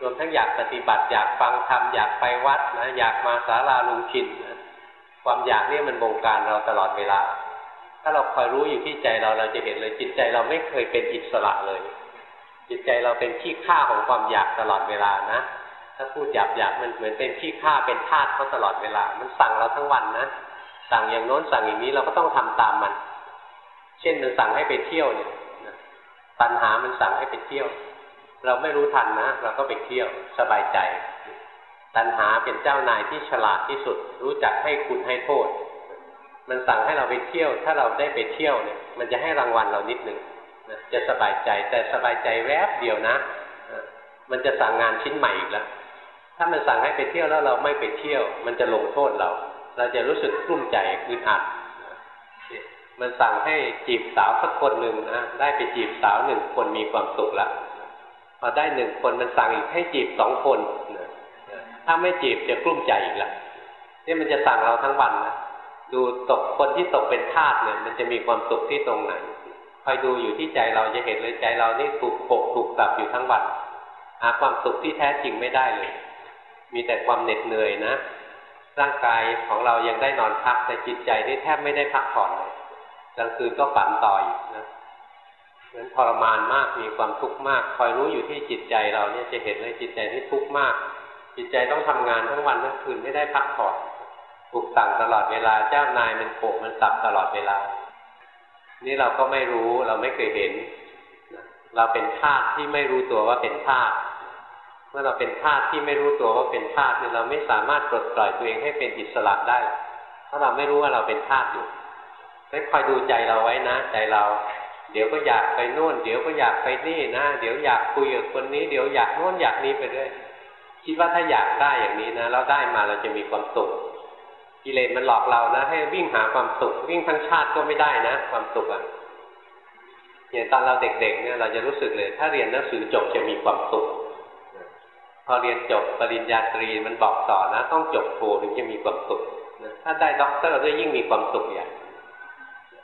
S1: รวมทั้งอยากปฏิบัติ อยากฟังธรรม อยากไปวัดนะ อยากมาศาลาลุงชินนะความอยากนี่มันบงการเราตลอดเวลา ถ้าเราคอยรู้อยู่ที่ใจเรา เราจะเห็นเลยจิตใจเราไม่เคยเป็นอิสระเลย จิตใจเราเป็นขี้ข้าของความอยากตลอดเวลานะ ถ้าพูดหยาบหยาบมันเหมือนเป็นขี้ข้าเป็นทาสเขาตลอดเวลา มันสั่งเราทั้งวันนะ สั่งอย่างโน้นสั่งอย่างนี้เราก็ต้องทำตามมัน เช่นมันสั่งให้ไปเที่ยวเนี่ยปัญหามันสั่งให้ไปเที่ยว เราไม่รู้ทันนะ เราก็ไปเที่ยวสบายใจ ตัณหาเป็นเจ้านายที่ฉลาดที่สุด รู้จักให้คุณให้โทษ มันสั่งให้เราไปเที่ยว ถ้าเราได้ไปเที่ยวเนี่ย มันจะให้รางวัลเรานิดหนึ่งจะสบายใจแต่สบายใจแวบเดียวนะ มันจะสั่งงานชิ้นใหม่อีกแล้วถ้ามันสั่งให้ไปเที่ยวแล้วเราไม่ไปเที่ยว มันจะลงโทษเรา เราจะรู้สึกกลุ้มใจอึดอัดมันสั่งให้จีบสาวสักคนหนึ่งนะได้ไปจีบสาวหนึ่งคนมีความสุขล้วพอได้หนึ่งคนมันสั่งอีกให้จีบสองคนถ้าไม่จีบจะกลุ้มใจอีกล้วนี่มันจะสั่งเราทั้งวันนะดูตกคนที่ตกเป็นทาสเนี่ย มันจะมีความสุขที่ตรงไหนคอยดูอยู่ที่ใจเราจะเห็นเลยใจเรานี่ถูกปกถูกตับอยู่ทั้งวันหาความสุขที่แท้จริงไม่ได้เลย มีแต่ความเหน็ดเหนื่อยนะ ร่างกายของเรายังได้นอนพักแต่จิตใจนี่แทบไม่ได้พักผ่อนเลยกลางคืนก็ฝันต่ออีกนะนั้นทรมานมากมีความทุกข์มาก คอยรู้อยู่ที่จิตใจเราเนี่ยจะเห็นเลยจิตใจที่ทุกข์มาก จิตใจต้องทำงานทั้งวันทั้งคืนไม่ได้พักผ่อนถูกสั่งตลอดเวลาเจ้านายมันโกมันสับตลอดเวลา นี่เราก็ไม่รู้เราไม่เคยเห็น เราเป็นธาตุที่ไม่รู้ตัวว่าเป็นธาตุ มื่อเราเป็นธาตุที่ไม่รู้ตัวว่าเป็นธาตุเนี่ยเราไม่สามารถปลดปล่อยตัวเองให้เป็นอิสระได้เพราะเราไม่รู้ว่าเราเป็นธาตุอยู่ให้คอยดูใจเราไว้นะ ใจเรา เดี๋ยวก็อยากไปโน่น เดี๋ยวก็อยากไปนี่นะ เดี๋ยวอยากคุยกับคนนี้ เดี๋ยวอยากโน่นอยากนี้ไปเรื่อยคิดว่าถ้าอยากได้อย่างนี้นะเราได้มาเราจะมีความสุขกิเลสมันหลอกเรานะ ให้วิ่งหาความสุข วิ่งทั้งชาติก็ไม่ได้นะ ความสุขอะอย่างตอนเราเด็กๆเนี่ยเราจะรู้สึกเลย ถ้าเรียนหนังสือจบจะมีความสุข พอเรียนจบปริญญาตรีมันบอกต่อนะ ต้องจบโทถึงจะมีความสุขถ้าได้ด็อกเตอร์ด้วยยิ่งมีความสุขอย่าง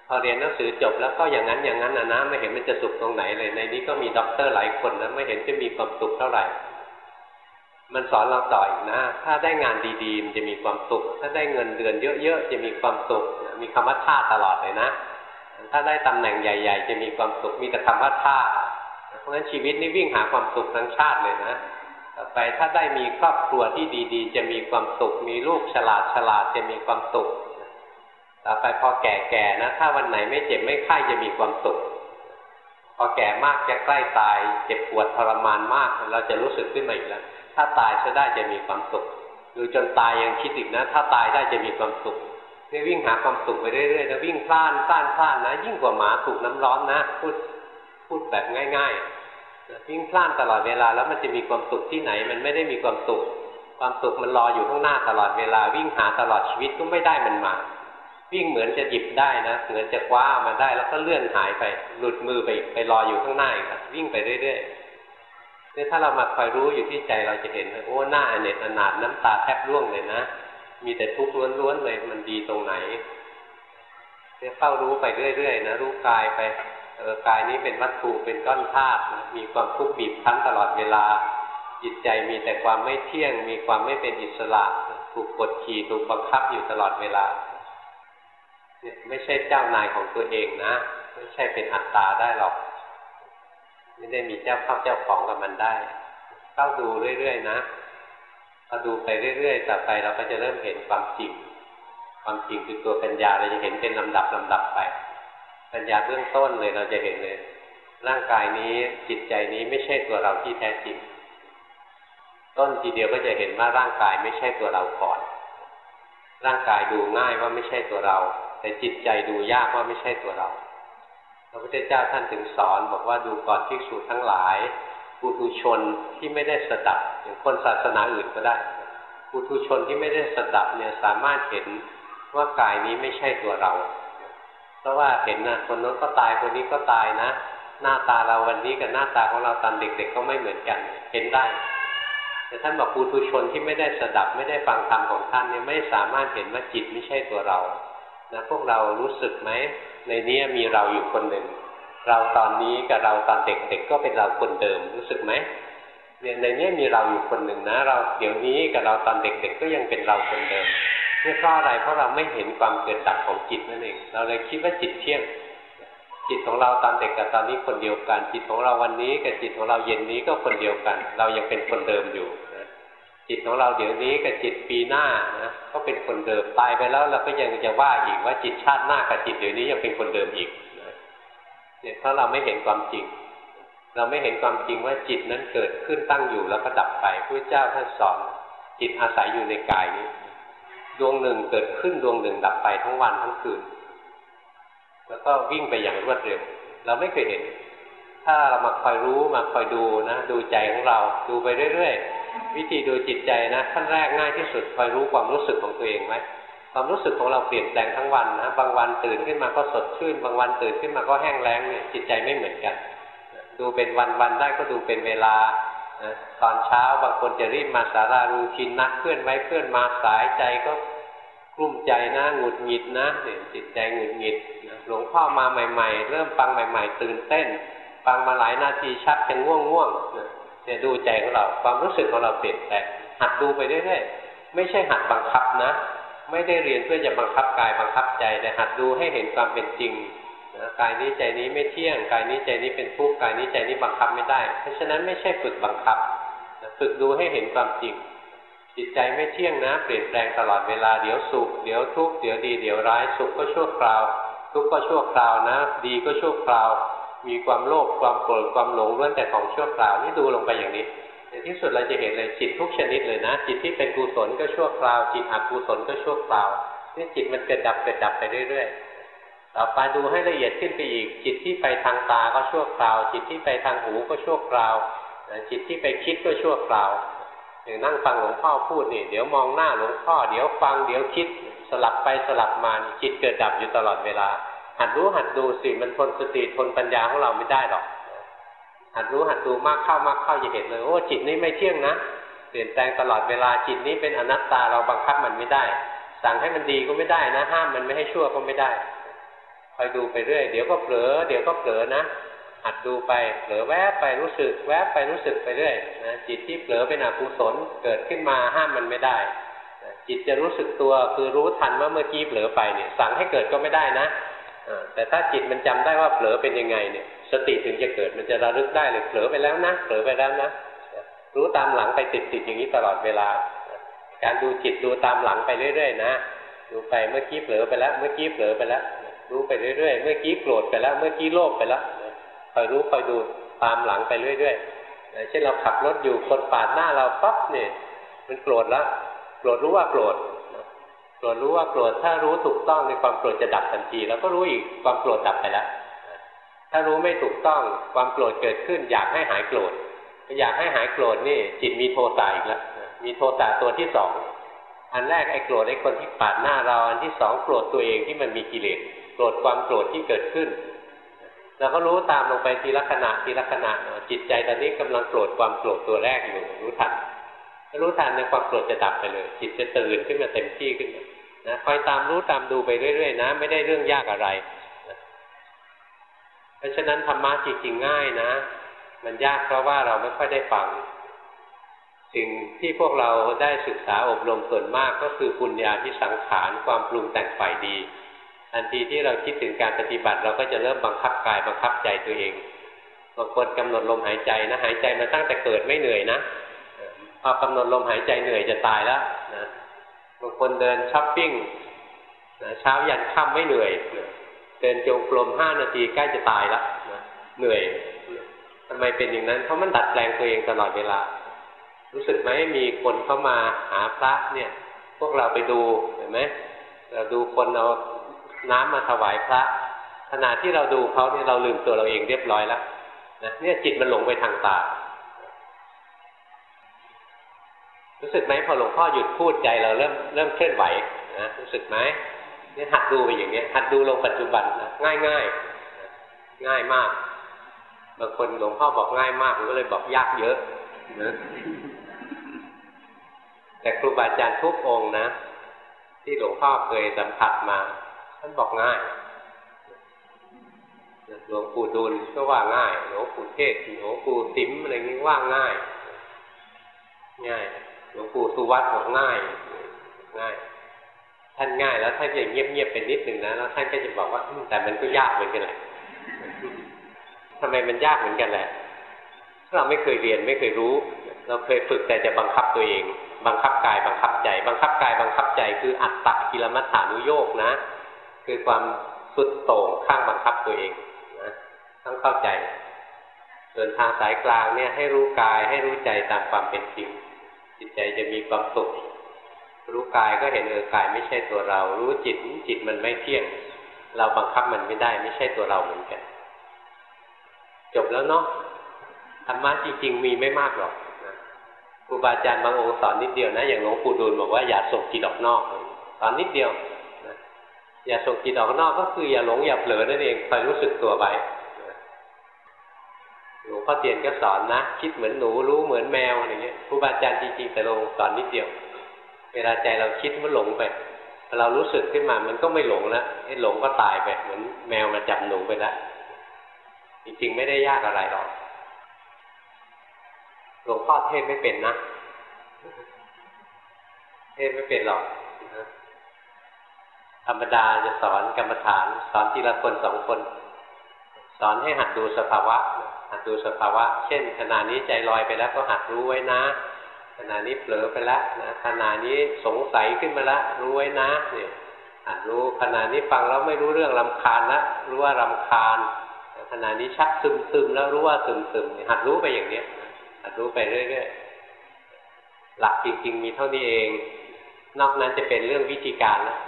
S1: พอเรียนหนังสือจบแล้วก็อย่างนั้นอย่างนั้นนะนะไม่เห็นมันจะสุขตรงไหนเลยในนี้ก็มีด็อกเตอร์หลายคนนะไม่เห็นจะมีความสุขเท่าไหร่ มันสอนเราต่ออีกนะ ถ้าได้งานดีๆมันจะมีความสุข ถ้าได้เงินเดือนเยอะๆจะมีความสุขมีคำว่าท่าตลอดเลยนะ ถ้าได้ตำแหน่งใหญ่ ๆ จะมีความสุขมีแต่คำว่าท่าเพราะฉะนั้นชีวิตนี่วิ่งหาความสุขทั้งชาติเลยนะ ต่อไปถ้าได้มีครอบครัวที่ดีๆ จะมีความสุข มีลูกฉลาดฉลาดจะมีความสุข ต่อไปพอแก่ๆนะ ถ้าวันไหนไม่เจ็บไม่ไข้จะมีความสุข พอแก่มากจะใกล้ตาย เจ็บปวดทรมานมาก เราจะรู้สึกขึ้นมาอีกแล้ว ถ้าตายจะได้จะมีความสุขดูจนตายยังคิดอีกนะ ถ้าตายได้จะมีความสุขนี่วิ่งหาความสุขไปเรื่อยๆนะวิ่งพล่านพล่านพล่านนะ ยิ่งกว่าหมาถูกน้ำร้อนนะพูดพูดแบบง่าย ๆ วิ่งพล่านตลอดเวลาแล้วมันจะมีความสุขที่ไหน มันไม่ได้มีความสุข ความสุขมันรออยู่ข้างหน้าตลอดเวลา วิ่งหาตลอดชีวิตก็ไม่ได้มันมา วิ่งเหมือนจะหยิบได้นะเหมือนจะคว้ามาได้แล้วก็เลื่อนหายไป หลุดมือไปไปรออยู่ข้างหน้าอีกวิ่งไปเรื่อยๆนี่ถ้าเรามาคอยรู้อยู่ที่ใจเราจะเห็นโอ้หน้าอเนจอนาถน้ำตาแทบร่วงเลยนะมีแต่ทุกข์ล้วนๆเลยมันดีตรงไหนเนี่ยเฝ้ารู้ไปเรื่อยๆนะรู้กายไป เออกายนี้เป็นวัตถุเป็นก้อนธาตุมีความทุกข์บีบคั้นตลอดเวลา จิตใจมีแต่ความไม่เที่ยง มีความไม่เป็นอิสระ ถูกกดขี่ถูกบังคับอยู่ตลอดเวลาเนี่ยไม่ใช่เจ้านายของตัวเองนะ ไม่ใช่เป็นอัตตาได้หรอก ไม่ได้มีเจ้าเข้าเจ้าของกับมันได้เข้าดูเรื่อยๆนะพอดูไปเรื่อยๆต่อไปเราก็จะเริ่มเห็นความจริง ความจริงคือตัวปัญญาเราจะเห็นเป็นลำดับลำดับไป ปัญญาเบื้องต้นเลยเราจะเห็นเลย ร่างกายนี้จิตใจนี้ไม่ใช่ตัวเราที่แท้จริง ต้นทีเดียวก็จะเห็นว่าร่างกายไม่ใช่ตัวเราก่อน ร่างกายดูง่ายว่าไม่ใช่ตัวเรา แต่จิตใจดูยากว่าไม่ใช่ตัวเราพระพุทธเจ้าท่านถึงสอนบอกว่าดูก่อนภิกษุทั้งหลายปุถุชนที่ไม่ได้สดับอย่างคนศาสนาอื่นก็ได้ปุถุชนที่ไม่ได้สดับเนี่ยสามารถเห็นว่ากายนี้ไม่ใช่ตัวเรา เพราะว่าเห็นนะคนนั้นก็ตายคนนี้ก็ตายนะ หน้าตาเราวันนี้กับหน้าตาของเราตอนเด็ก ๆ ก็ไม่เหมือนกัน เห็นได้ แต่ท่านบอกปุถุชนที่ไม่ได้สดับไม่ได้ฟังธรรมของท่านเนี่ยไม่สามารถเห็นว่าจิตไม่ใช่ตัวเรานะพวกเรารู้สึกไหมในนี้มีเราอยู่คนหนึ่งเราตอนนี้กับเราตอนเด็กๆก็เป็นเราคนเดิมรู้สึกไหมเนี่ยในนี้มีเราอยู่คนหนึ่งนะ เราเดี๋ยวนี้กับเราตอนเด็กๆก็ยังเป็นเราคนเดิม นี่เพราะอะไรเพราะเราไม่เห็นความเกิดดับของจิตนั่นเอง เราเลยคิดว่าจิตเที่ยง จิตของเราตอนเด็กกับตอนนี้คนเดียวกัน จิตของเราวันนี้กับจิตของเราเย็นนี้ก็คนเดียวกัน เรายังเป็นคนเดิมอยู่จิตของเราเดี๋ยวนี้กับจิตปีหน้านะก็เป็นคนเดิมตายไปแล้วเราก็ยังจะว่าอีกว่าจิตชาติหน้ากับจิตเดี๋ยวนี้ยังเป็นคนเดิมอีกเนี่ยเพราะเราไม่เห็นความจริง เราไม่เห็นความจริงว่าจิตนั้นเกิดขึ้นตั้งอยู่แล้วก็ดับไปพระเจ้าท่านสอนจิตอาศัยอยู่ในกายนี้ ดวงหนึ่งเกิดขึ้นดวงหนึ่งดับไปทั้งวันทั้งคืน แล้วก็วิ่งไปอย่างรวดเร็ว เราไม่เคยเห็น ถ้าเรามาคอยรู้มาคอยดูนะ ดูใจของเราดูไปเรื่อยๆ วิธีดูจิตใจนะขั้นแรกง่ายที่สุดคอยรู้ความรู้สึกของตัวเองไหมความรู้สึกของเราเปลี่ยนแปลงทั้งวันนะบางวันตื่นขึ้นมาก็สดชื่น บางวันตื่นขึ้นมาก็แห้งแล้งเนี่ยจิตใจไม่เหมือนกัน ดูเป็นวันๆได้ก็ดูเป็นเวลาตอนเช้าบางคนจะรีบมาสารารูชินนัดเพื่อนไว้เพื่อนมาสายใจก็ กลุ้มใจนะหงุดหงิดนะเนี่ยจิตใจหงุดหงิดหลวงพ่อมาใหม่ ๆ เริ่มฟังใหม่ ๆ ตื่นเต้น ฟังมาหลายนาทีชักจะง่วงง่วงเนี่ยดูใจของเราความรู้สึกของเราเปลี่ยนแปลงหัดดูไปเรื่อยๆไม่ใช่หัดบังคับนะ ไม่ได้เรียนเพื่อจะบังคับกายบังคับใจแต่หัดดูให้เห็นความเป็นจริงนะกายนี้ใจนี้ไม่เที่ยงกายนี้ใจนี้เป็นทุกข์กายนี้ใจนี้บังคับไม่ได้ เพราะฉะนั้นไม่ใช่ฝึกบังคับฝึกดูให้เห็นความจริง จิตใจไม่เที่ยงนะ เปลี่ยนแปลงตลอดเวลาเดี๋ยวสุขเดี๋ยวทุกข์เดี๋ยวดีเดี๋ยวร้ายสุขก็ชั่วคราว ทุกข์ก็ชั่วคราวนะ ดีก็ชั่วคราว มีความโลภความโกรธความหลงล้วนแต่ของชั่วคราวนี่ดูลงไปอย่างนี้ในที่สุดเราจะเห็นเลยจิตทุกชนิดเลยนะ จิตที่เป็นกุศลก็ชั่วคราว จิตอกุศลก็ชั่วคราวนี่จิตมันเกิดดับเกิดดับไปเรื่อยๆต่อไปดูให้ละเอียดขึ้นไปอีก จิตที่ไปทางตาก็ชั่วคราว จิตที่ไปทางหูก็ชั่วคราวจิตที่ไปคิดก็ชั่วคราว อย่างนั่งฟังหลวงพ่อพูดนี่เดี๋ยวมองหน้าหลวงพ่อ เดี๋ยวฟังเดี๋ยวคิดสลับไปสลับมาจิตเกิดดับอยู่ตลอดเวลา หัดรู้หัดดูสิมันทนสติทนปัญญาของเราไม่ได้หรอก หัดรู้หัดดูมากเข้ามากเข้าจะเห็นเลย โอ้จิตนี้ไม่เที่ยงนะเปลี่ยนแปลงตลอดเวลาจิตนี้เป็นอนัตตาเราบังคับมันไม่ได้ สั่งให้มันดีก็ไม่ได้นะ ห้ามมันไม่ให้ชั่วก็ไม่ได้คอยดูไปเรื่อย เดี๋ยวก็เผลอเดี๋ยวก็เผลอนะ หัดดูไปเผลอแวบไปรู้สึก แวบไปรู้สึกไปเรื่อยนะจิตที่เผลอเป็นอกุศลเกิดขึ้นมาห้ามมันไม่ได้จิตจะรู้สึกตัวคือรู้ทันว่าเมื่อกี้เผลอไปเนี่ยสั่งให้เกิดก็ไม่ได้นะแต่ถ้าจิตมันจำได้ว่าเผลอเป็นยังไงเนี่ย สติถึงจะเกิดมันจะระลึกได้เลยเผลอไปแล้วนะเผลอไปแล้วนะรู้ตามหลังไปติดๆอย่างนี้ตลอดเวลา การดูจิตดูตามหลังไปเรื่อยๆนะดูไปเมื่อกี้เผลอไปแล้ว เมื่อกี้เผลอไปแล้วรู้ไปเรื่อยๆ เมื่อกี้โกรธไปแล้ว เมื่อกี้โลภไปแล้ว คอยรู้คอยดูตามหลังไปเรื่อยๆเช่นเราขับรถอยู่คนปาดหน้าเราปั๊บเนี่ยมันโกรธแล้วโกรธรู้ว่าโกรธโกรธรู้ว่าโกรธถ้ารู้ถูกต้องในความโกรธจะดับทันทีแล้วก็รู้อีกความโกรธดับไปแล้วถ้ารู้ไม่ถูกต้องความโกรธเกิดขึ้น อยากให้หายโกรธอยากให้หายโกรธนี่ จิตมีโทสะอีกแล้วมีโทสะตัวที่สองอันแรกไอ้โกรธไอ้คนที่ปาดหน้าเรา อันที่สองโกรธตัวเองที่มันมีกิเลสโกรธความโกรธที่เกิดขึ้น เราก็รู้ตามลงไปทีละขณะทีละขณะจิตใจตอนนี้กำลังโกรธความโกรธตัวแรกอยู่รู้ทันรู้ทันในความโกรธจะดับไปเลย จิตจะตื่นขึ้นมาเต็มที่ขึ้นนะคอยตามรู้ตามดูไปเรื่อยๆนะ ไม่ได้เรื่องยากอะไรเพราะฉะนั้นธรรมะจริงๆง่ายนะ มันยากเพราะว่าเราไม่ค่อยได้ฟัง สิ่งที่พวกเราได้ศึกษาอบรมส่วนมากก็คือปุญญาที่สังขารความปรุงแต่งฝ่ายดี ทันทีที่เราคิดถึงการปฏิบัติ เราก็จะเริ่มบังคับกายบังคับใจตัวเองบางคนกำหนดลมหายใจนะหายใจมาตั้งแต่เกิดไม่เหนื่อยนะพอกำหนดลมหายใจเหนื่อยจะตายแล้วนะบางคนเดินช้อปปิ้งนะเช้ายันค่ำไม่เหนื่อยนะเดินจงกรมห้านาทีใกล้จะตายแล้วนะเหนื่อยทำไมเป็นอย่างนั้นเพราะมันดัดแปลงตัวเองตลอดเวลา รู้สึกไหมมีคนเข้ามาหาพระเนี่ย พวกเราไปดูเห็นไหมเราดูคนเอา น้ำมาถวายพระ ขณะที่เราดูเขาเนี่ยเราลืมตัวเราเองเรียบร้อยแล้วนะเนี่ยจิตมันหลงไปทางตา รู้สึกไหมพอหลวงพ่อหยุดพูดใจเราเริ่มเริ่มเคลื่อนไหวนะรู้สึกไหมเนี่ยหัดดูไปอย่างเงี้ย หัดดูลงปัจจุบันนะง่ายง่ายง่ายมากบางคนหลวงพ่อบอกง่ายมากผมก็เลยบอกยากเยอะนะแต่ครูบาอาจารย์ทุกองนะ ที่หลวงพ่อเคยสัมผัสมา ท่านบอกง่ายหลวงปู่ดูลก็ว่าง่ายหลวงปู่เทศหลวงปู่ติ๋มอะไรนี้ว่าง่าย ง่ายหลวงปู่สุวัตบอกง่าย ง่าย ท่านง่ายแล้วท่านจะเงียบๆเป็นนิดหนึ่งนะแล้วท่านก็จะบอกว่าแต่มันก็ยากเหมือนกันแหละทำไมมันยากเหมือนกันแหละเราไม่เคยเรียนไม่เคยรู้ เราเคยฝึกแต่จะบังคับตัวเอง บังคับกายบังคับใจ บังคับกายบังคับใจคืออัตตะกิลมัฏฐานุโยกนะ คือความสุดโต่งข้างบังคับตัวเองนะต้องเข้าใจ ส่วนทางสายกลางเนี่ยให้รู้กายให้รู้ใจตามความเป็นจริง จิตใจจะมีความสุข รู้กายก็เห็นเออกายไม่ใช่ตัวเรา รู้จิตจิตมันไม่เที่ยง เราบังคับมันไม่ได้ไม่ใช่ตัวเราเหมือนกัน จบแล้วเนาะธรรมะจริง ๆ มีไม่มากหรอกครูบาอาจารย์บางองค์สอนนิดเดียวนะ อย่างหลวงปู่ดูลบอกว่าอย่าส่งจิตออกนอกสอนนิดเดียว อย่าส่งจิตออกนอกก็คืออย่าหลงอย่าเผลอนั่นเองคอยรู้สึกตัวไปหลวงพ่อเตียนก็สอนนะ คิดเหมือนหนูรู้เหมือนแมวอะไรเงี้ยครูบาอาจารย์จริงๆแต่ลงสอนนิดเดียว เวลาใจเราคิดมันหลงไปเรารู้สึกขึ้นมามันก็ไม่หลงแล้วไอ้หลงก็ตายไปเหมือนแมวมาจับหนูไปแล้วจริงๆไม่ได้ยากอะไรหรอกหลวงพ่อเทศไม่เป็นนะ เทศไม่เป็นหรอก ธรรมดาจะสอนกรรมฐาน สอนทีละคนสองคน สอนให้หัดดูสภาวะ หัดดูสภาวะ เช่น ขณะนี้ใจลอยไปแล้วก็หัดรู้ไว้นะ ขณะนี้เผลอไปแล้วนะขณะนี้สงสัยขึ้นมาแล้วรู้ไว้นะเนี่ยหัดรู้ขณะนี้ฟังแล้วไม่รู้เรื่องลำคาญล้วรู้ว่ารำคาญขณะนี้ชักซึมซึมแล้วรู้ว่าซึมซึมหัดรู้ไปอย่างเนี้ยหัดรู้ไปเรื่อยๆหลักจริง ๆ มีเท่านี้เอง นอกนั้นจะเป็นเรื่องวิธีการแล้ว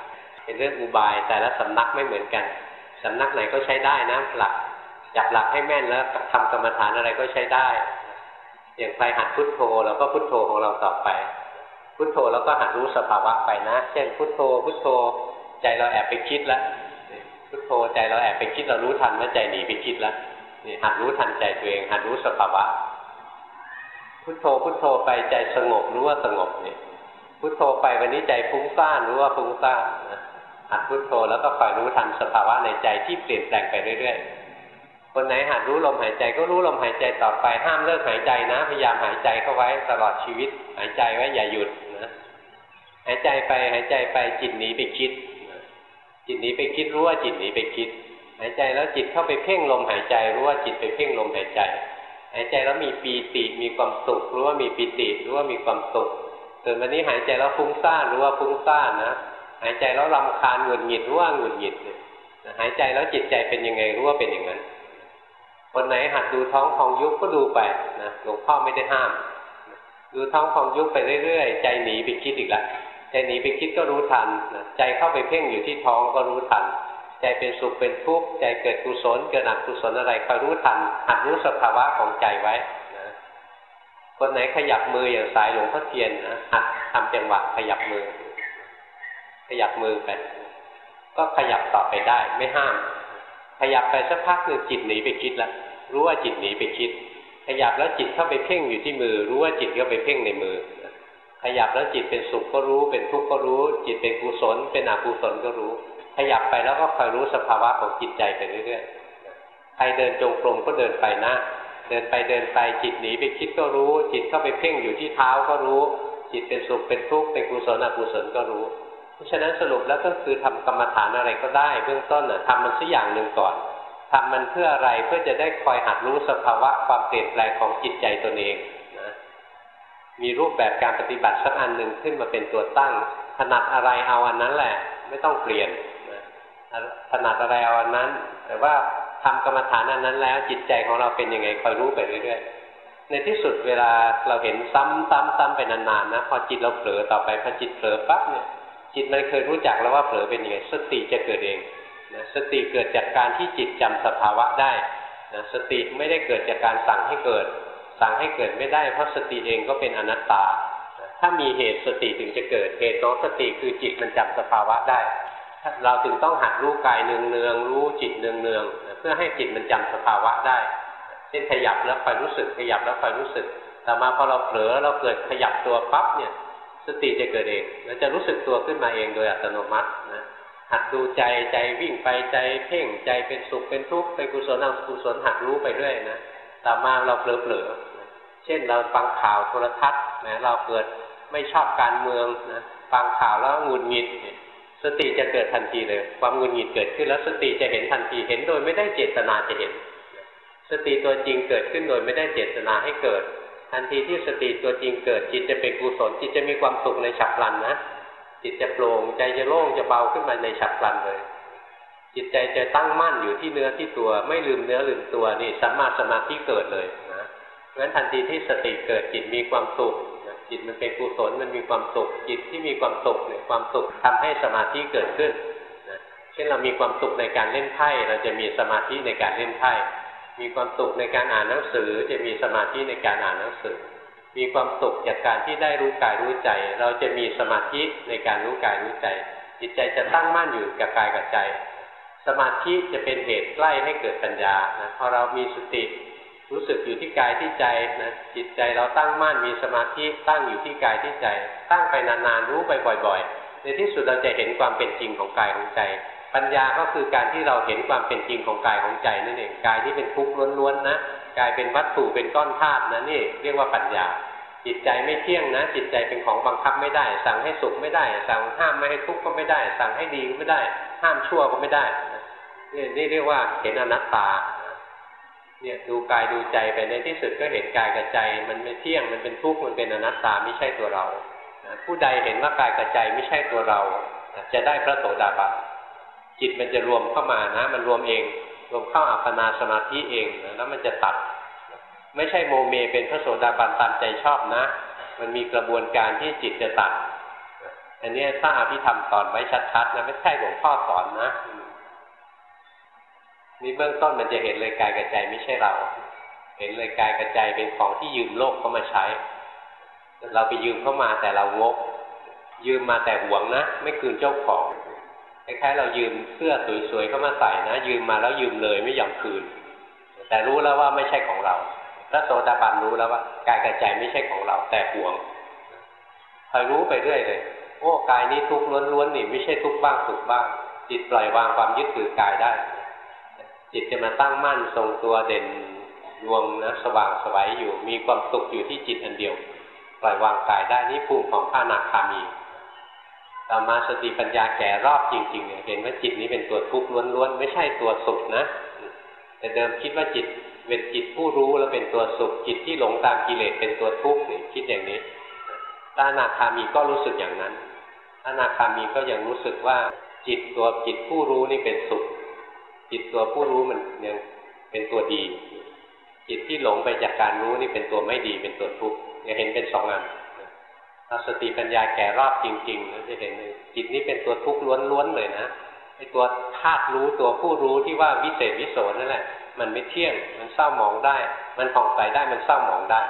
S1: เป็นเรื่องอุบายแต่ละสำนักไม่เหมือนกันสำนักไหนก็ใช้ได้นะหลักจับหลักให้แม่นแล้วทำกรรมฐานอะไรก็ใช้ได้ อย่างใครหัดพุทโธเราก็พุทโธของเราต่อไป พุทโธแล้วก็หัดรู้สภาวะไปนะ เช่นพุทโธ พุทโธใจเราแอบไปคิดแล้วพุทโธใจเราแอบไปคิดเรารู้ทันว่าใจหนีไปคิดแล้วนี่หัดรู้ทันใจตัวเอง หัดรู้สภาวะ พุทโธพุทโธไปใจสงบรู้ว่าสงบเนี่ยพุทโธไปวันนี้ใจฟุ้งซ่านรู้ว่าฟุ้งซ่านนะ หัดพุทโธแล้วก็คอยรู้ทันสภาวะในใจที่เปลี่ยนแปลงไปเรื่อยๆ คนไหนหัดรู้ลมหายใจก็รู้ลมหายใจต่อไปห้ามเลิกหายใจนะ พยายามหายใจเข้าไว้ตลอดชีวิต หายใจไว้อย่าหยุดนะหายใจไปหายใจไปจิตหนีไปคิด จิตหนีไปคิดรู้ว่าจิตหนีไปคิด หายใจแล้วจิตเข้าไปเพ่งลมหายใจรู้ว่าจิตไปเพ่งลมหายใจ หายใจแล้วมีปีติมีความสุขรู้ว่ามีปีติรู้ว่ามีความสุขส่วนวันนี้หายใจแล้วฟุ้งซ่านรู้ว่าฟุ้งซ่านนะ หายใจแล้วรำคาญหงุดหงิดรู้ว่าหงุดหงิดเนี่ยหายใจแล้วจิตใจเป็นยังไงรู้ว่าเป็นอย่างนั้น คนไหนหัดดูท้องของยุบก็ดูไปนะหลวงพ่อไม่ได้ห้าม ดูท้องของยุบไปเรื่อยๆ ใจหนีไปคิดอีกแล้วใจหนีไปคิดก็รู้ทันนะใจเข้าไปเพ่งอยู่ที่ท้องก็รู้ทัน ใจเป็นสุขเป็นทุกข์ใจเกิดกุศลเกิดอกุศลอะไรคอยรู้ทันหัดรู้สภาวะของใจไว้นะคนไหนขยับมืออย่างสายหลวงพ่อเทียนนะหัดทำจังหวะขยับมือ ยับมือไป ก็ขยับต่อไปได้ ไม่ห้าม ขยับไปสักพักหนึ่งจิตหนีไปคิดแล้วรู้ว่าจิตหนีไปคิด ขยับแล้วจิตเข้าไปเพ่งอยู่ที่มือ รู้ว่าจิตก็ไปเพ่งในมือ ขยับแล้วจิตเป็นสุขก็รู้ เป็นทุกข์ก็รู้ จิตเป็นกุศล เป็นอกุศลก็รู้ ขยับไปแล้วก็คอยรู้สภาวะของจิตใจไปเรื่อยๆใครเดินจงกรมก็เดินไปนะเดินไปเดินไปจิตหนีไปคิดก็รู้ จิตเข้าไปเพ่งอยู่ที่เท้าก็รู้ จิตเป็นสุขเป็นทุกข์เป็นกุศลอกุศลก็รู้ ราะฉะนั้นสรุปแล้วก็คือทำกรรมฐานอะไรก็ได้ เบื้องต้นน่ะทำมันสักอย่างหนึ่งก่อนทำมันเพื่ออะไรเพื่อจะได้คอยหัดรู้สภาวะความเปลี่ยนแปลงของจิตใจตนเองนะมีรูปแบบการปฏิบัติสักอันหนึ่งขึ้นมาเป็นตัวตั้งถนัดอะไรเอาอันนั้นแหละ ไม่ต้องเปลี่ยนนะถนัดอะไรเอาอันนั้น แต่ว่าทำกรรมฐานอันนั้นแล้ว จิตใจของเราเป็นยังไงคอยรู้ไปเรื่อยๆ ในที่สุดเวลาเราเห็นซ้ำซ้ำซ้ำไปนานๆนะพอจิตเราเผลอต่อไปพอจิตเผลอปั๊บเนี่ย จิตมันเคยรู้จักแล้วว่าเผลอเป็นยังไงสติจะเกิดเองนะสติเกิดจากการที่จิตจำสภาวะได้นะสติไม่ได้เกิดจากการสั่งให้เกิด สั่งให้เกิดไม่ได้ เพราะสติเองก็เป็นอนัตตา ถ้ามีเหตุสติถึงจะเกิดเหตุของสติคือจิตมันจำสภาวะได้ เราถึงต้องหัดรู้กายเนืองเนืองรู้จิตเนืองเนืองเพื่อให้จิตมันจำสภาวะได้เช่นขยับแล้วคอยรู้สึกขยับแล้วคอยรู้สึก แต่มาพอเราเผลอเราเกิดขยับตัวปั๊บเนี่ย สติจะเกิดเองแล้วจะรู้สึกตัวขึ้นมาเองโดยอัตโนมัตินะหัดดูใจใจวิ่งไปใจเพ่งใจเป็นสุขเป็นทุกข์เป็นกุศลอกุศลหัดรู้ไปเรื่อยนะต่อมาเราเผลอๆเช่นเราฟังข่าวโทรทัศน์นะเราเกิดไม่ชอบการเมืองนะฟังข่าวแล้วหงุดหงิดสติจะเกิดทันทีเลย ความหงุดหงิดเกิดขึ้นแล้วสติจะเห็นทันทีเห็นโดยไม่ได้เจตนาจะเห็น สติตัวจริงเกิดขึ้นโดยไม่ได้เจตนาให้เกิด ทันทีที่สติตัวจริงเกิดจิตจะเป็นกุศลจิตจะมีความสุขในฉับพลันนะจิตจะโปร่งใจจะโล่งจะเบาขึ้นมาในฉับพลันเลย จิตใจจะตั้งมั่นอยู่ที่เนื้อที่ตัวไม่ลืมเนื้อลืมตัวนี่สัมมาสมาธิเกิดเลยนะเพราะฉะนั้นทันทีที่สติเกิดจิตมีความสุขจิตมันเป็นกุศลมันมีความสุข จิตที่มีความสุขเนี่ยความสุขทำให้สมาธิเกิดขึ้นนะเช่นเรามีความสุขในการเล่นไพ่เราจะมีสมาธิในการเล่นไพ่ มีความสุขในการอ่านหนังสือ จะมีสมาธิในการอ่านหนังสือ มีความสุขจากการที่ได้รู้กายรู้ใจ เราจะมีสมาธิในการรู้กายรู้ใจ จิตใจจะตั้งมั่นอยู่กับกายกับใจ สมาธิจะเป็นเหตุใกล้ให้เกิดปัญญานะพอเรามีสติรู้สึกอยู่ที่กายที่ใจนะจิตใจเราตั้งมั่นมีสมาธิตั้งอยู่ที่กายที่ใจ ตั้งไปนานๆรู้ไปบ่อย ๆ ในที่สุดเราจะเห็นความเป็นจริงของกายของใจ ปัญญาก็คือการที่เราเห็นความเป็นจริงของกายของใจนั่นเองกายที่เป็นทุกข์ล้วนๆนะกายเป็นวัตถุเป็นก้อนธาตุนะนี่เรียกว่าปัญญา จิตใจไม่เที่ยงนะ จิตใจเป็นของบังคับไม่ได้ สั่งให้สุขไม่ได้ สั่งห้ามไม่ให้ทุกข์ก็ไม่ได้ สั่งให้ดีก็ไม่ได้ ห้ามชั่วก็ไม่ได้นี่นี่เรียกว่าเห็นอนัตตาเนี่ยดูกายดูใจไปในที่สุดก็เห็นกายกับใจ มันไม่เที่ยงมันเป็นทุกข์มันเป็นอนัตตาไม่ใช่ตัวเราผู้ใดเห็นว่ากายกับใจไม่ใช่ตัวเรา จะได้พระโสดาบัน จิตมันจะรวมเข้ามานะ มันรวมเอง รวมเข้าอัปปนาสมาธิเองนะแล้วมันจะตัด ไม่ใช่โมเมเป็นพระโสดาบันตามใจชอบนะ มันมีกระบวนการที่จิตจะตัด อันนี้ถ้าอภิธรรมสอนไว้ชัดๆนะไม่ใช่หลวงพ่อสอนนะนี่เบื้องต้นมันจะเห็นเลยกายกับใจไม่ใช่เรา เห็นเลยกายกับใจเป็นของที่ยืมโลกเข้ามาใช้ เราไปยืมเข้ามาแต่เราวกยืมมาแต่หวงนะ ไม่คืนเจ้าของ คล้ายๆเรายืมเสื้อสวยๆเข้ามาใส่นะ ยืมมาแล้วยืมเลยไม่ยอมคืน แต่รู้แล้วว่าไม่ใช่ของเราพระโสดาบันรู้แล้วว่ากายกับใจไม่ใช่ของเราแต่ห่วงคอยรู้ไปเรื่อยเลยโอ้กายนี้ทุกข์ล้วนๆนี่ไม่ใช่ทุกข์บ้างสุขบ้าง จิตปล่อยวางความยึดถือกายได้ จิตจะมาตั้งมั่นทรงตัวเด่นดวงนะสว่างสวัยอยู่มีความสุขอยู่ที่จิตอันเดียว ปล่อยวางกายได้นี่ภูมิของพระนาคามี ต่อมาสติปัญญาแก่รอบจริงๆเนี่ยเห็นว่าจิตนี้เป็นตัวทุกข์ล้วนๆไม่ใช่ตัวสุขนะ แต่เดิมคิดว่าจิตเป็นจิตผู้รู้แล้วเป็นตัวสุขจิตที่หลงตามกิเลสเป็นตัวทุกข์นี่คิดอย่างนี้พระอนาคามีก็รู้สึกอย่างนั้นพระอนาคามีก็ยังรู้สึกว่าจิตตัวจิตผู้รู้นี่เป็นสุข จิตตัวผู้รู้มันยังเป็นตัวดี จิตที่หลงไปจากการรู้นี่เป็นตัวไม่ดีเป็นตัวทุกข์เห็นเป็นสองอัน ถ้าสติปัญญาแก่รอบจริงๆเราจะเห็นเลยจิตนี้เป็นตัวทุกข์ล้วนๆเลยนะไอ้ตัวธาตุรู้ตัวผู้รู้ที่ว่าวิเศษวิโสนั่นแหละ มันไม่เที่ยง มันเศร้าหมองได้ มันผ่องใสได้มันเศร้าหมองได้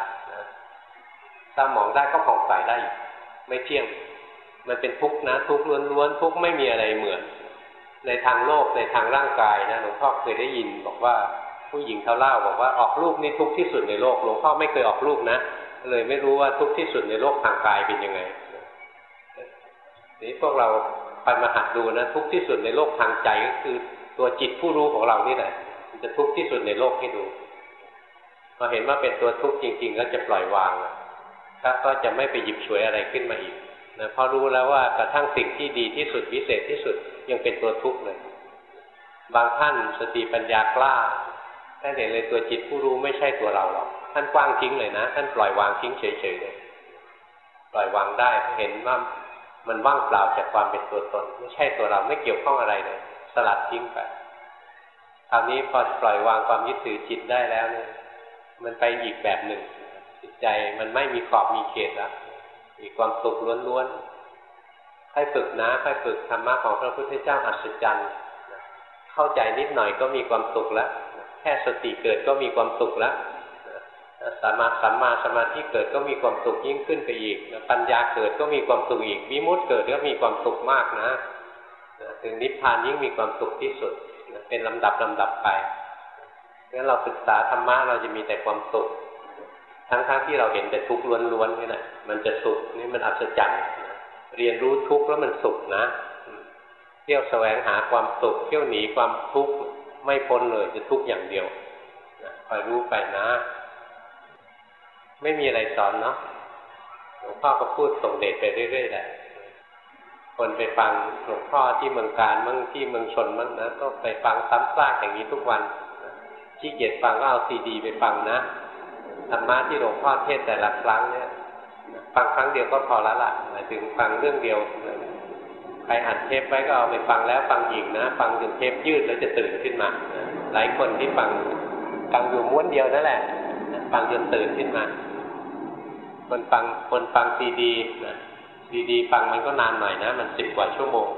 S1: เศร้าหมองได้ก็ผ่องใสได้ ไม่เที่ยง มันเป็นทุกข์นะ ทุกข์ล้วนๆทุกข์ไม่มีอะไรเหมือน ในทางโลกในทางร่างกายนะหลวงพ่อเคยได้ยินบอกว่าผู้หญิงเขาเล่าบอกว่าออกลูกนี่ทุกข์ที่สุดในโลกหลวงพ่อไม่เคยออกลูกนะ เลยไม่รู้ว่าทุกข์ที่สุดในโลกทางกายเป็นยังไงนี้พวกเราไปมาหัดดูนะทุกข์ที่สุดในโลกทางใจก็คือตัวจิตผู้รู้ของเรานี่แหละมันจะทุกข์ที่สุดในโลกให้ดูพอเห็นว่าเป็นตัวทุกข์จริง ๆ ก็จะปล่อยวางก็จะไม่ไปหยิบฉวยอะไรขึ้นมาอีกนะพอรู้แล้วว่ากระทั่งสิ่งที่ดีที่สุดวิเศษที่สุดยังเป็นตัวทุกข์เลย บางท่านสติปัญญากล้า ท่านเห็นเลยตัวจิตผู้รู้ไม่ใช่ตัวเราหรอกท่านกว้างทิ้งเลยนะท่านปล่อยวางทิ้งเฉยๆเลยปล่อยวางได้เห็นว่ามันว่างเปล่าจากความเป็นตัวตน ไม่ใช่ตัวเราไม่เกี่ยวข้องอะไรเลยสลัดทิ้งไปคราวนี้พอปล่อยวางความยึดถือจิตได้แล้วเนี่ยมันไปอีกแบบหนึ่ง จิตใจมันไม่มีขอบมีเขตแล้วมีความสุขล้วนๆค่อยฝึกนะค่อยฝึกธรรมะของพระพุทธเจ้าอัศจรรย์เข้าใจนิดหน่อยก็มีความสุขแล้ว แค่สติเกิดก็มีความสุขแล้วสมาสัมมาสมาธิเกิดก็มีความสุขยิ่งขึ้นไปอีก ปัญญาเกิดก็มีความสุขอีกวิมุตติเกิดก็มีความสุขมากนะ ถึงนิพพานยิ่งมีความสุขที่สุด เป็นลำดับลำดับไป งั้นเราศึกษาธรรมะเราจะมีแต่ความสุข ทั้งๆทที่เราเห็นแต่ทุกข์ล้วนๆนี่แหละมันจะสุขนี่มันอัศจรรย์ เรียนรู้ทุกข์แล้วมันสุขนะ เที่ยวแสวงหาความสุข เที่ยวหนีความทุกข์ ไม่พ้นเลยจะทุกข์อย่างเดียวคอยรู้ไปนะ ไม่มีอะไรสอนเนาะหลวงพ่อก็พูดส่งเดชไปเรื่อยๆแหละคนไปฟังหลวงพ่อที่เมืองการมั่งที่เมืองชนมั่งนะก็ไปฟังซ้ำซากอย่างนี้ทุกวันที่เกียจฟังก็เอาซีดีไปฟังนะธรรมะที่หลวงพ่อเทศแต่ละครั้งเนี่ยฟังครั้งเดียวก็พอละละหมายถึงฟังเรื่องเดียว รอัดเทปไว้ก็เอาไปฟังแล้วฟังอีกนะ ฟังจนเทปยืดแล้วจะตื่นขึ้นมา หลายคนที่ฟังฟังอยู่ม้วนเดียวนั่นแหละ ฟังจนตื่นขึ้นมา คนฟังคนฟังซีดีนะซีดี ฟังมันก็นานหน่อยนะ มันสิบกว่าชั่วโมง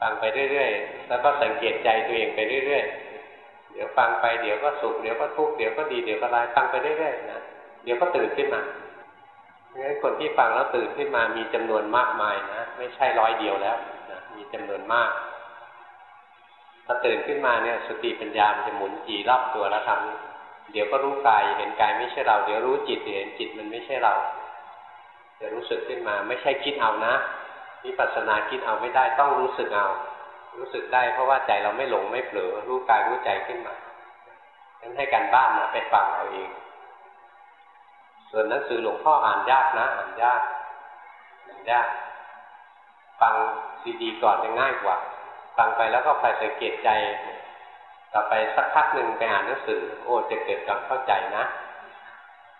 S1: ฟังไปเรื่อยๆ แล้วก็สังเกตใจตัวเองไปเรื่อยๆ เดี๋ยวฟังไปเดี๋ยวก็สุขเดี๋ยวก็ทุกข์เดี๋ยวก็ดีเดี๋ยวก็ร้ายฟังไปเรื่อยๆนะ เดี๋ยวก็ตื่นขึ้นมา งั้นคนที่ฟังแล้วตื่นขึ้นมามีจำนวนมากมายนะไม่ใช่ร้อยเดียวแล้วนะมีจำนวนมากพอตื่นขึ้นมาเนี่ยสติปัญญามันจะหมุนจีรอบตัวแล้วทำเดี๋ยวก็รู้กายเห็นกายไม่ใช่เรา เดี๋ยวรู้จิตเห็นจิตมันไม่ใช่เราจะรู้สึกขึ้นมา ไม่ใช่คิดเอานะวิปัสสนาคิดเอาไม่ได้ต้องรู้สึกเอา รู้สึกได้เพราะว่าใจเราไม่หลงไม่เผลอรู้กายรู้ใจขึ้นมาฉะนั้นให้การบ้านนะไปฟังเอาเอง ส่วนหนังสือหลวงพ่ออ่านยากนะอ่านยากอ่านยาก ฟังซีดีก่อนจะง่ายกว่า ฟังไปแล้วก็คอยสังเกตใจ ต่อไปสักพักหนึ่งไปอ่านหนังสือ โอ้จะเกิดความเข้าใจนะ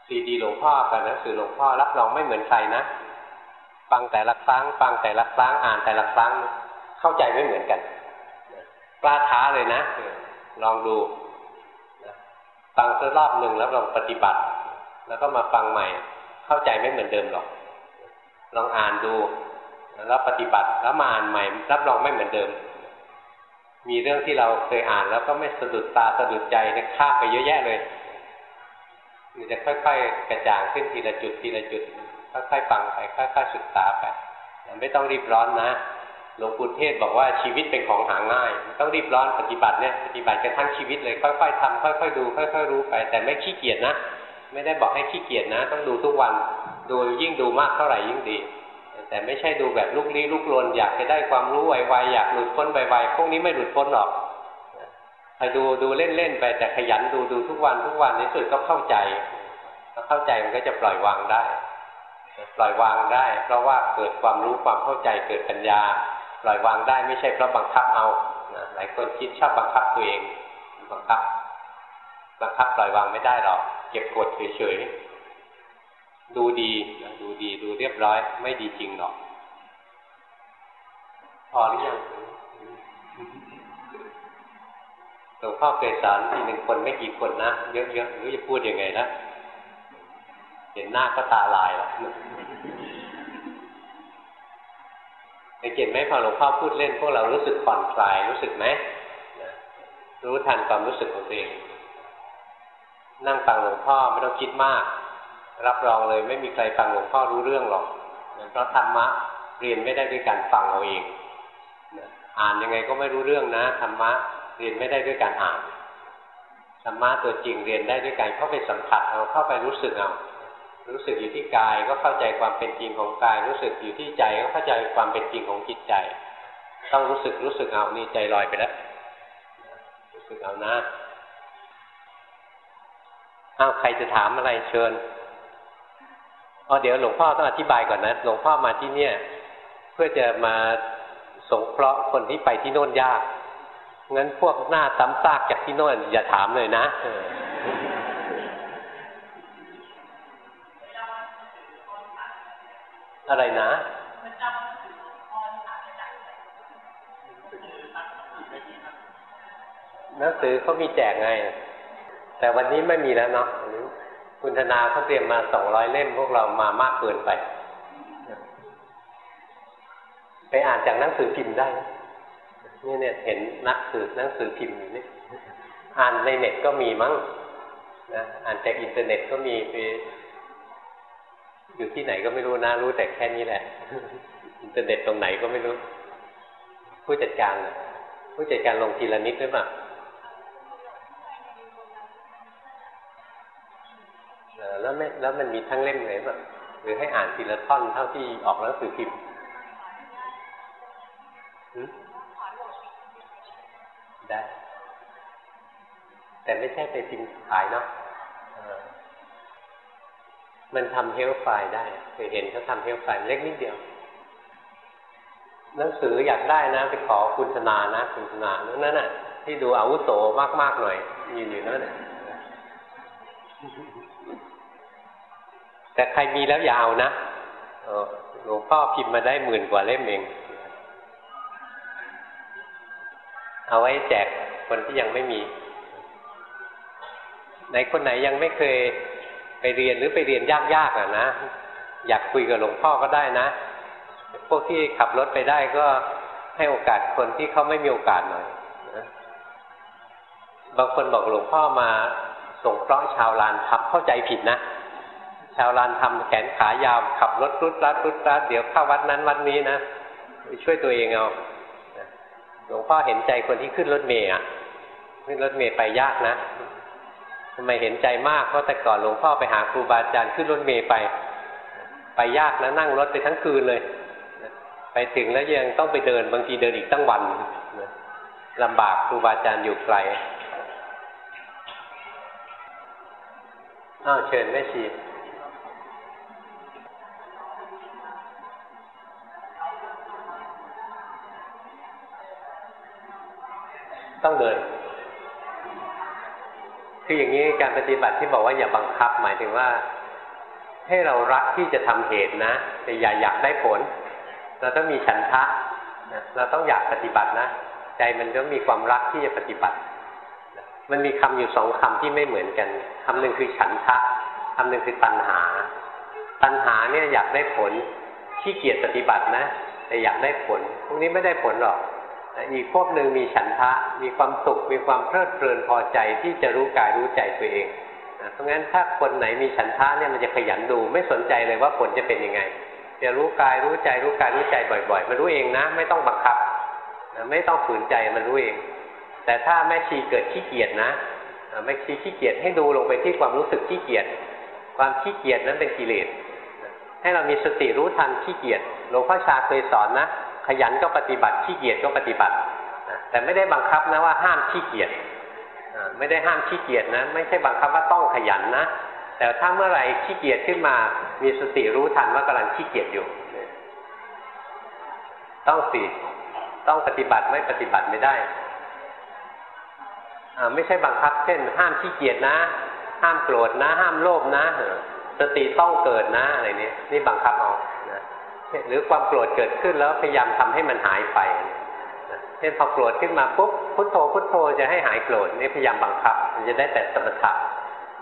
S1: ซีดีหลวงพ่อกับหนังสือหลวงพ่อรับรองไม่เหมือนใครนะฟังแต่ละครั้ง ฟังแต่ละครั้งอ่านแต่ละครั้ง เข้าใจไม่เหมือนกันกล้าท้าเลยนะ ลองดูฟังสักรอบหนึ่งแล้วลองปฏิบัติ แล้วก็มาฟังใหม่ เข้าใจไม่เหมือนเดิมหรอก ลองอ่านดู แล้วปฏิบัติแล้วมาอ่านใหม่ รับรองไม่เหมือนเดิม มีเรื่องที่เราเคยอ่านแล้วก็ไม่สะดุดตาสะดุดใจเนี่ยข้ามไปเยอะแยะเลยมันจะค่อยๆ กระจ่างขึ้นทีละจุดทีละจุดค่อยๆฟังไปค่อยๆศึกษาไปไม่ต้องรีบร้อนนะหลวงปู่เทศบอกว่าชีวิตเป็นของหาง่าย ต้องรีบร้อนปฏิบัติเนี่ยปฏิบัติกันทั้งชีวิตเลยค่อยๆทำค่อย ๆ ดู ค่อย ๆ รู้ไป แต่ไม่ขี้เกียจนะ ไม่ได้บอกให้ขี้เกียจนะ ต้องดูทุกวัน ดูยิ่งดูมากเท่าไหร่ยิ่งดี แต่ไม่ใช่ดูแบบลุกลี้ลุกลนอยากจะได้ความรู้ไวๆอยากหลุดพ้นไวๆพวกนี้ไม่หลุดพ้นหรอกไปดูดูเล่นๆไปแต่ขยันดูดูทุกวันทุกวันในสุดก็เข้าใจเข้าใจมันก็จะปล่อยวางได้ ปล่อยวางได้ เพราะว่าเกิดความรู้ความเข้าใจเกิดปัญญา ปล่อยวางได้ไม่ใช่เพราะบังคับเอาหลายคนคิดชอบบังคับตัวเองบังคับ บังคับปล่อยวางไม่ได้หรอก เก็บกดเฉยๆดูดีดูดีดูเรียบร้อย ไม่ดีจริงหรอกพอหรือยังหลวงพ่อเคยสอนทีหนึ่งคนไม่กี่คนนะเยอะๆหรือจะพูดยังไงนะเห็นหน้าก็ตาลายแล้วเห็นไหมพอหลวงพ่อพูดเล่น พวกเรารู้สึกผ่อนคลายรู้สึกไหมรู้ทันความรู้สึกของตัวเอง นั่งฟังหลวงพ่อไม่ต้องคิดมาก รับรองเลยไม่มีใครฟังหลวงพ่อรู้เรื่องหรอกเพราะธรรมะเรียนไม่ได้ด้วยการฟังเอาเองอ่านยังไงก็ไม่รู้เรื่องนะธรรมะเรียนไม่ได้ด้วยการอ่านธรรมะตัวจริงเรียนได้ด้วยการเข้าไปสัมผัสเอาเข้าไปรู้สึกเอารู้สึกอยู่ที่กายก็เข้าใจความเป็นจริงของกาย รู้สึกอยู่ที่ใจก็เข้าใจความเป็นจริงของจิตใจ ต้องรู้สึกรู้สึกเอานี่ใจลอยไปแล้วรู้สึกเอานะ อาใครจะถามอะไรเชิญอ๋อเดี๋ยวหลวงพ่อต้องอธิบายก่อนนะ หลวงพ่อมาที่เนี่ย เพื่อจะมาสงเคราะห์คนที่ไปที่โน่นยากงั้นพวกหน้าซ้ำซากจากที่โน่นอย่าถามเลยนะอะไรนะหนังสือเขามีแจกไง แต่วันนี้ไม่มีแล้วเนาะคุณธนาเขาเตรียมมาสองร้อยเล่มพวกเรามามากเกินไป ไปอ่านจากหนังสือพิมพ์ได้นี่เนี่ยเห็นนักสือหนังสือพิมพ์อยู่นี่อ่านในเน็ตก็มีมั้งนะอ่านจากอินเทอร์เน็ตก็มีไปอยู่ที่ไหนก็ไม่รู้นะ รู้แต่แค่นี้แหละ อินเทอร์เน็ตตรงไหนก็ไม่รู้ ผู้จัดการผู้จัดการลงทีละนิดหรือเปล่า แล้วไม่แล้วมันมีทั้งเล่มเลยป่ะหรือให้อ่านทีละท่อนเท่าที่ออกหนังสือพิมพ์ได้ แต่ไม่ใช่ไปพิมพ์ขายเนาะมันทำเฮลไฟล์ได้เคยเห็นเขาทำเฮลไฟล์เล็กนิดเดียว หนังสืออยากได้นะ ไปขอคุณธนานะ คุณธนานั่นน่ะ ที่ดูอาวุโสมากๆหน่อยยืนอยู่นั่นน่ะ แต่ใครมีแล้วยาวนะหลวงพ่อพิมพ์มาได้หมื่นกว่าเล่มเอง เอาไว้แจกคนที่ยังไม่มีไหนคนไหนยังไม่เคยไปเรียนหรือไปเรียนยากๆอะนะ อยากคุยกับหลวงพ่อก็ได้นะ พวกที่ขับรถไปได้ก็ให้โอกาสคนที่เขาไม่มีโอกาสหน่อยนะบางคนบอกหลวงพ่อมาส่งเคราะห์ชาวลานทับเข้าใจผิดนะ ชาวลานทำแขนขายาวขับรถรุดรัดรุดรัดเดี๋ยวเข้าวัดนั้นวัดนี้นะช่วยตัวเองเอาหลวงพ่อเห็นใจคนที่ขึ้นรถเมย์อะขึ้นรถเมย์ไปยากนะทำไมเห็นใจมากเพราะแต่ก่อนหลวงพ่อไปหาครูบาอาจารย์ขึ้นรถเมย์ไป ไปยากนะนั่งรถไปทั้งคืนเลย ไปถึงแล้วยังต้องไปเดินบางทีเดินอีกตั้งวันลำบากครูบาอาจารย์อยู่ไกลอ้าวเชิญแม่ชี ต้องเดิน คืออย่างนี้การปฏิบัติที่บอกว่าอย่าบังคับ หมายถึงว่า ให้เรารักที่จะทำเหตุนะ แต่อย่าอยากได้ผล เราต้องมีฉันทะเราต้องอยากปฏิบัตินะใจมันต้องมีความรักที่จะปฏิบัติ มันมีคำอยู่สองคำที่ไม่เหมือนกันคำหนึ่งคือฉันทะคำหนึ่งคือตัณหา ตัณหาเนี่ยอยากได้ผลขี้เกียจปฏิบัตินะ แต่อยากได้ผล พวกนี้ไม่ได้ผลหรอก อีกพวกหนึ่งมีฉันทะ มีความสุข มีความเพลิดเพลินพอใจที่จะรู้กายรู้ใจตัวเองเพราะงั้นถ้าคนไหนมีฉันทะเนี่ยมันจะขยันดูไม่สนใจเลยว่าผลจะเป็นยังไงจะรู้กายรู้ใจรู้กายรู้ใจบ่อย ๆ มันรู้เองนะ ไม่ต้องบังคับนะไม่ต้องฝืนใจมันรู้เอง แต่ถ้าแม่ชีเกิดขี้เกียจนะแม่ชีขี้เกียจให้ดูลงไปที่ความรู้สึกขี้เกียจความขี้เกียจนั้นเป็นกิเลสให้เรามีสติรู้ทันขี้เกียจหลวงพ่อชาเคยสอนนะ ขยันก็ปฏิบัติขี้เกียจก็ปฏิบัติแต่ไม่ได้บังคับนะว่าห้ามขี้เกียจไม่ได้ห้ามขี้เกียจนะ ไม่ใช่บังคับว่าต้องขยันนะ แต่ถ้าเมื่อไหร่ขี้เกียจขึ้นมา มีสติรู้ทันว่ากำลังขี้เกียจอยู่ ต้องสิต้องปฏิบัติไม่ปฏิบัติไม่ได้ไม่ใช่บังคับ เช่น ห้ามขี้เกียจนะ ห้ามโกรธนะ ห้ามโลภนะสติต้องเกิดนะอะไรนี้นี่บังคับเอาะ หรือความโกรธเกิดขึ้นแล้วพยายามทำให้มันหายไปเช่นพอโกรธขึ้นมาปุ๊บพุทโธพุทโธจะให้หายโกรธนี่พยายามบังคับ มันจะได้แต่สมถะ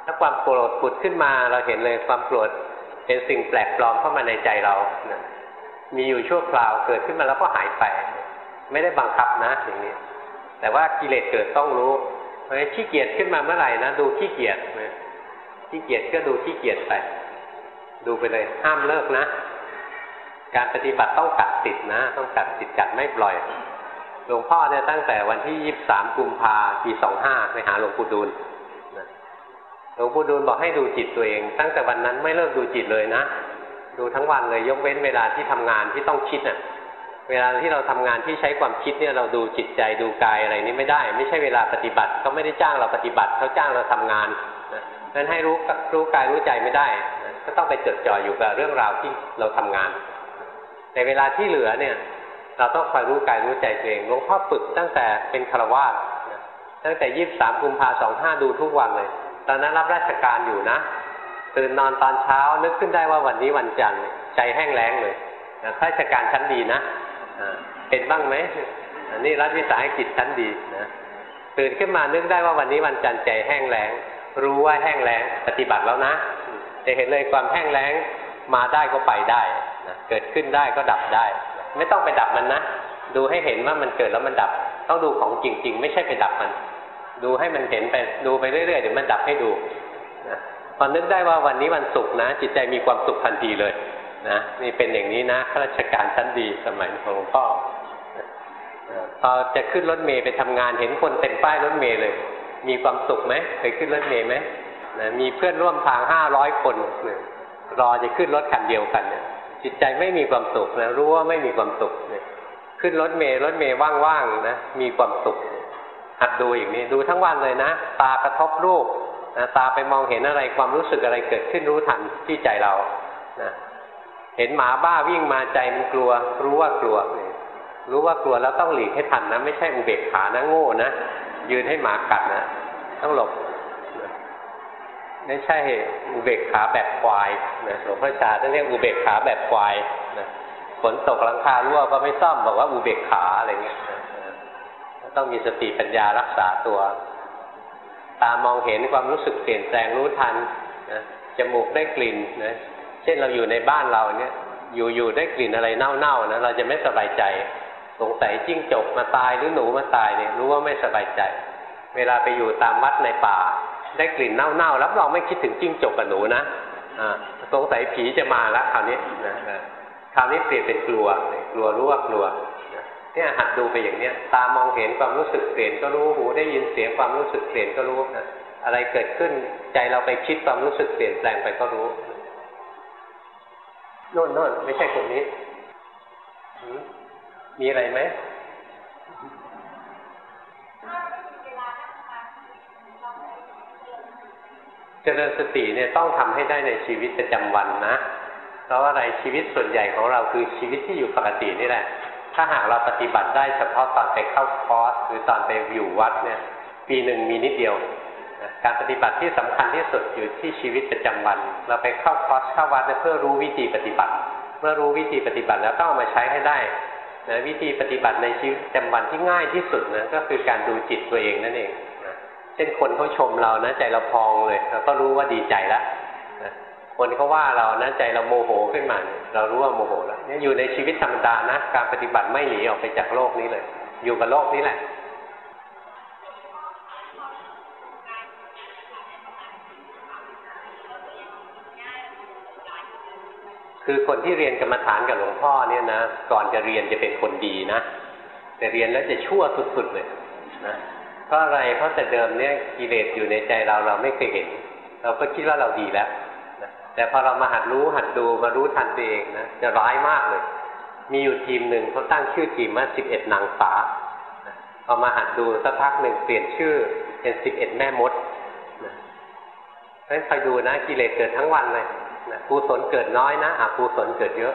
S1: ถ้าความโกรธปุดขึ้นมาเราเห็นเลยความโกรธเป็นสิ่งแปลกปลอมเข้ามาในใจเรานะมีอยู่ชั่วคราวเกิดขึ้นมาแล้วก็หายไป ไม่ได้บังคับนะอย่างนี้ แต่ว่ากิเลสเกิดต้องรู้เพราะขี้เกียจขึ้นมาเมื่อไหร่นะดูขี้เกียจขี้เกียจก็ดูขี้เกียจไปดูไปเลยห้ามเลิกนะ การปฏิบัติต้องกัดติดนะ ต้องกัดติดกัดไม่ปล่อยหลวงพ่อเนี่ยตั้งแต่วันที่ยี่บสามกุมภาปีสองห้าไปหาหลวงปู่ดูลหลวงปู่ดูลบอกให้ดูจิตตัวเอง ตั้งแต่วันนั้นไม่เลิกดูจิตเลยนะ ดูทั้งวันเลยยกเว้นเวลาที่ทำงานที่ต้องคิดอะ เวลาที่เราทำงานที่ใช้ความคิดเนี่ยเราดูจิตใจดูกายอะไรนี้ไม่ได้ ไม่ใช่เวลาปฏิบัติเขาไม่ได้จ้างเราปฏิบัติเขาจ้างเราทำงานนั้นให้รู้รู้กายรู้ใจไม่ได้ ก็ต้องไปจดจ่ออยู่กับเรื่องราวที่เราทำงาน ในเวลาที่เหลือเนี่ย เราต้องคอยรู้กายรู้ใจตัวเองหลวงพ่อฝึกตั้งแต่เป็นฆราวาสตั้งแต่ยี่สามกุมภาสองห้าดูทุกวันเลย ตอนนั้นรับราชการอยู่นะ ตื่นนอนตอนเช้านึกขึ้นได้ว่าวันนี้วันจันทร์ใจแห้งแล้งเลยข้าราชการชั้นดีนะเป็นบ้างไหมนี่รัฐวิสาหกิจชั้นดีนะตื่นขึ้นมานึกได้ว่าวันนี้วันจันทร์ใจแห้งแล้ง รู้ว่าแห้งแล้งปฏิบัติแล้วนะ จะเห็นเลยความแห้งแล้งมาได้ก็ไปได้ นะเกิดขึ้นได้ก็ดับได้ไม่ต้องไปดับมันนะ ดูให้เห็นว่ามันเกิดแล้วมันดับ ต้องดูของจริง ๆ ไม่ใช่ไปดับมัน ดูให้มันเห็นไปดูไปเรื่อยๆเดี๋ยวมันดับให้ดูนะพอนึกได้ว่าวันนี้วันศุกร์นะ จิตใจมีความสุขทันทีเลยนะนี่เป็นอย่างนี้นะข้าราชการชั้นดีสมัยของหลวงพ่อพอจะขึ้นรถเมย์ไปทำงานเห็นคนเต็มป้ายรถเมย์เลย มีความสุขไหมเคยขึ้นรถเมย์ไหมนะมีเพื่อนร่วมทางห้าร้อยคนรอจะขึ้นรถคันเดียวกันเนี่ย จิตใจไม่มีความสุขนะรู้ว่าไม่มีความสุขเนี่ยขึ้นรถเมล์รถเมล์ว่างๆนะมีความสุข หัดดูอย่างนี้ดูทั้งวันเลยนะ ตากระทบรูปนะตาไปมองเห็นอะไรความรู้สึกอะไรเกิดขึ้นรู้ทันที่ใจเรานะเห็นหมาบ้าวิ่งมาใจมันกลัว รู้ว่ากลัว รู้ว่ากลัวแล้วต้องหลีกให้ทันนะ ไม่ใช่อุเบกขานะโง่นะยืนให้หมากัดนะต้องหลบ ไม่ใช่อุเบกขาแบบควายนะหลวงพ่อชาท่านเรียกอุเบกขาแบบควายนะฝนตกหลังคารั่วก็ไม่ซ่อมบอกว่าอุเบกขาอะไรเงี้ยต้องมีสติปัญญารักษาตัว ตามองเห็นความรู้สึกเปลี่ยนแปลงรู้ทันนะจมูกได้กลิ่นนะเช่นเราอยู่ในบ้านเราเนี่ย อยู่อยู่ได้กลิ่นอะไรเน่าๆนะเราจะไม่สบายใจ สงสัยจิ้งจกมาตายหรือหนูมาตายเนี่ยรู้ว่าไม่สบายใจ เวลาไปอยู่ตามวัดในป่า ได้กลิ่นเน่าๆรับรองไม่คิดถึงจิ้งจกกับหนูนะสงสัยผีจะมาแล้วคราวนี้นะคราวนี้เปลี่ยนเป็นกลัว กลัวรู้ว่ากลัวเนี่ยหัดดูไปอย่างเนี้ยตามองเห็นความรู้สึกเปลี่ยนก็รู้หูได้ยินเสียงความรู้สึกเปลี่ยนก็รู้นะอะไรเกิดขึ้นใจเราไปคิดความรู้สึกเปลี่ยนแปลงไปก็รู้โน่นโน่นไม่ใช่คนนี้ มีอะไรไหม เจริญสติเนี่ยต้องทำให้ได้ในชีวิตประจำวันนะเพราะอะไรชีวิตส่วนใหญ่ของเราคือชีวิตที่อยู่ปกตินี่แหละ ถ้าหากเราปฏิบัติได้เฉพาะตอนไปเข้าคอร์สหรือตอนไปอยู่วัดเนี่ย ปีหนึ่งมีนิดเดียว การปฏิบัติที่สำคัญที่สุดอยู่ที่ชีวิตประจำวัน เราไปเข้าคอร์สเข้าวัดเพื่อรู้วิธีปฏิบัติ เมื่อรู้วิธีปฏิบัติแล้วต้องเอามาใช้ให้ได้นะวิธีปฏิบัติในชีวิตประจำวันที่ง่ายที่สุดนะก็คือการดูจิตตัวเองนั่นเอง เช่นคนเขาชมเรานะใจเราพองเลยเราก็รู้ว่าดีใจแล้วคนเขาว่าเรานะใจเราโมโหขึ้นมา เรารู้ว่าโมโหแล้วเนี่ยอยู่ในชีวิตธรรมดานะ การปฏิบัติไม่หนีออกไปจากโลกนี้เลย อยู่กับโลกนี้แหละคือคนที่เรียนกรรมฐานกับหลวงพ่อเนี่ยนะก่อนจะเรียนจะเป็นคนดีนะ แต่เรียนแล้วจะชั่วสุดๆเลยนะ เพราะอะไรเพราะแต่เดิมเนี่ยกิเลสอยู่ในใจเราเราไม่เคยเห็น เราก็คิดว่าเราดีแล้วแต่พอเรามาหัดรู้หัดดูมารู้ทันตัวเองนะจะร้ายมากเลย มีอยู่ทีมหนึ่งเขาตั้งชื่อทีมว่าสิบเอ็ดนางฟ้าพอมาหัดดูสักพักหนึ่งเปลี่ยนชื่อเป็นสิบเอ็ดแม่มดเพราะฉะนั้นคอยดูนะกิเลสเกิดทั้งวันเลยนะกุศลเกิดน้อยนะอกุศลเกิดเยอะ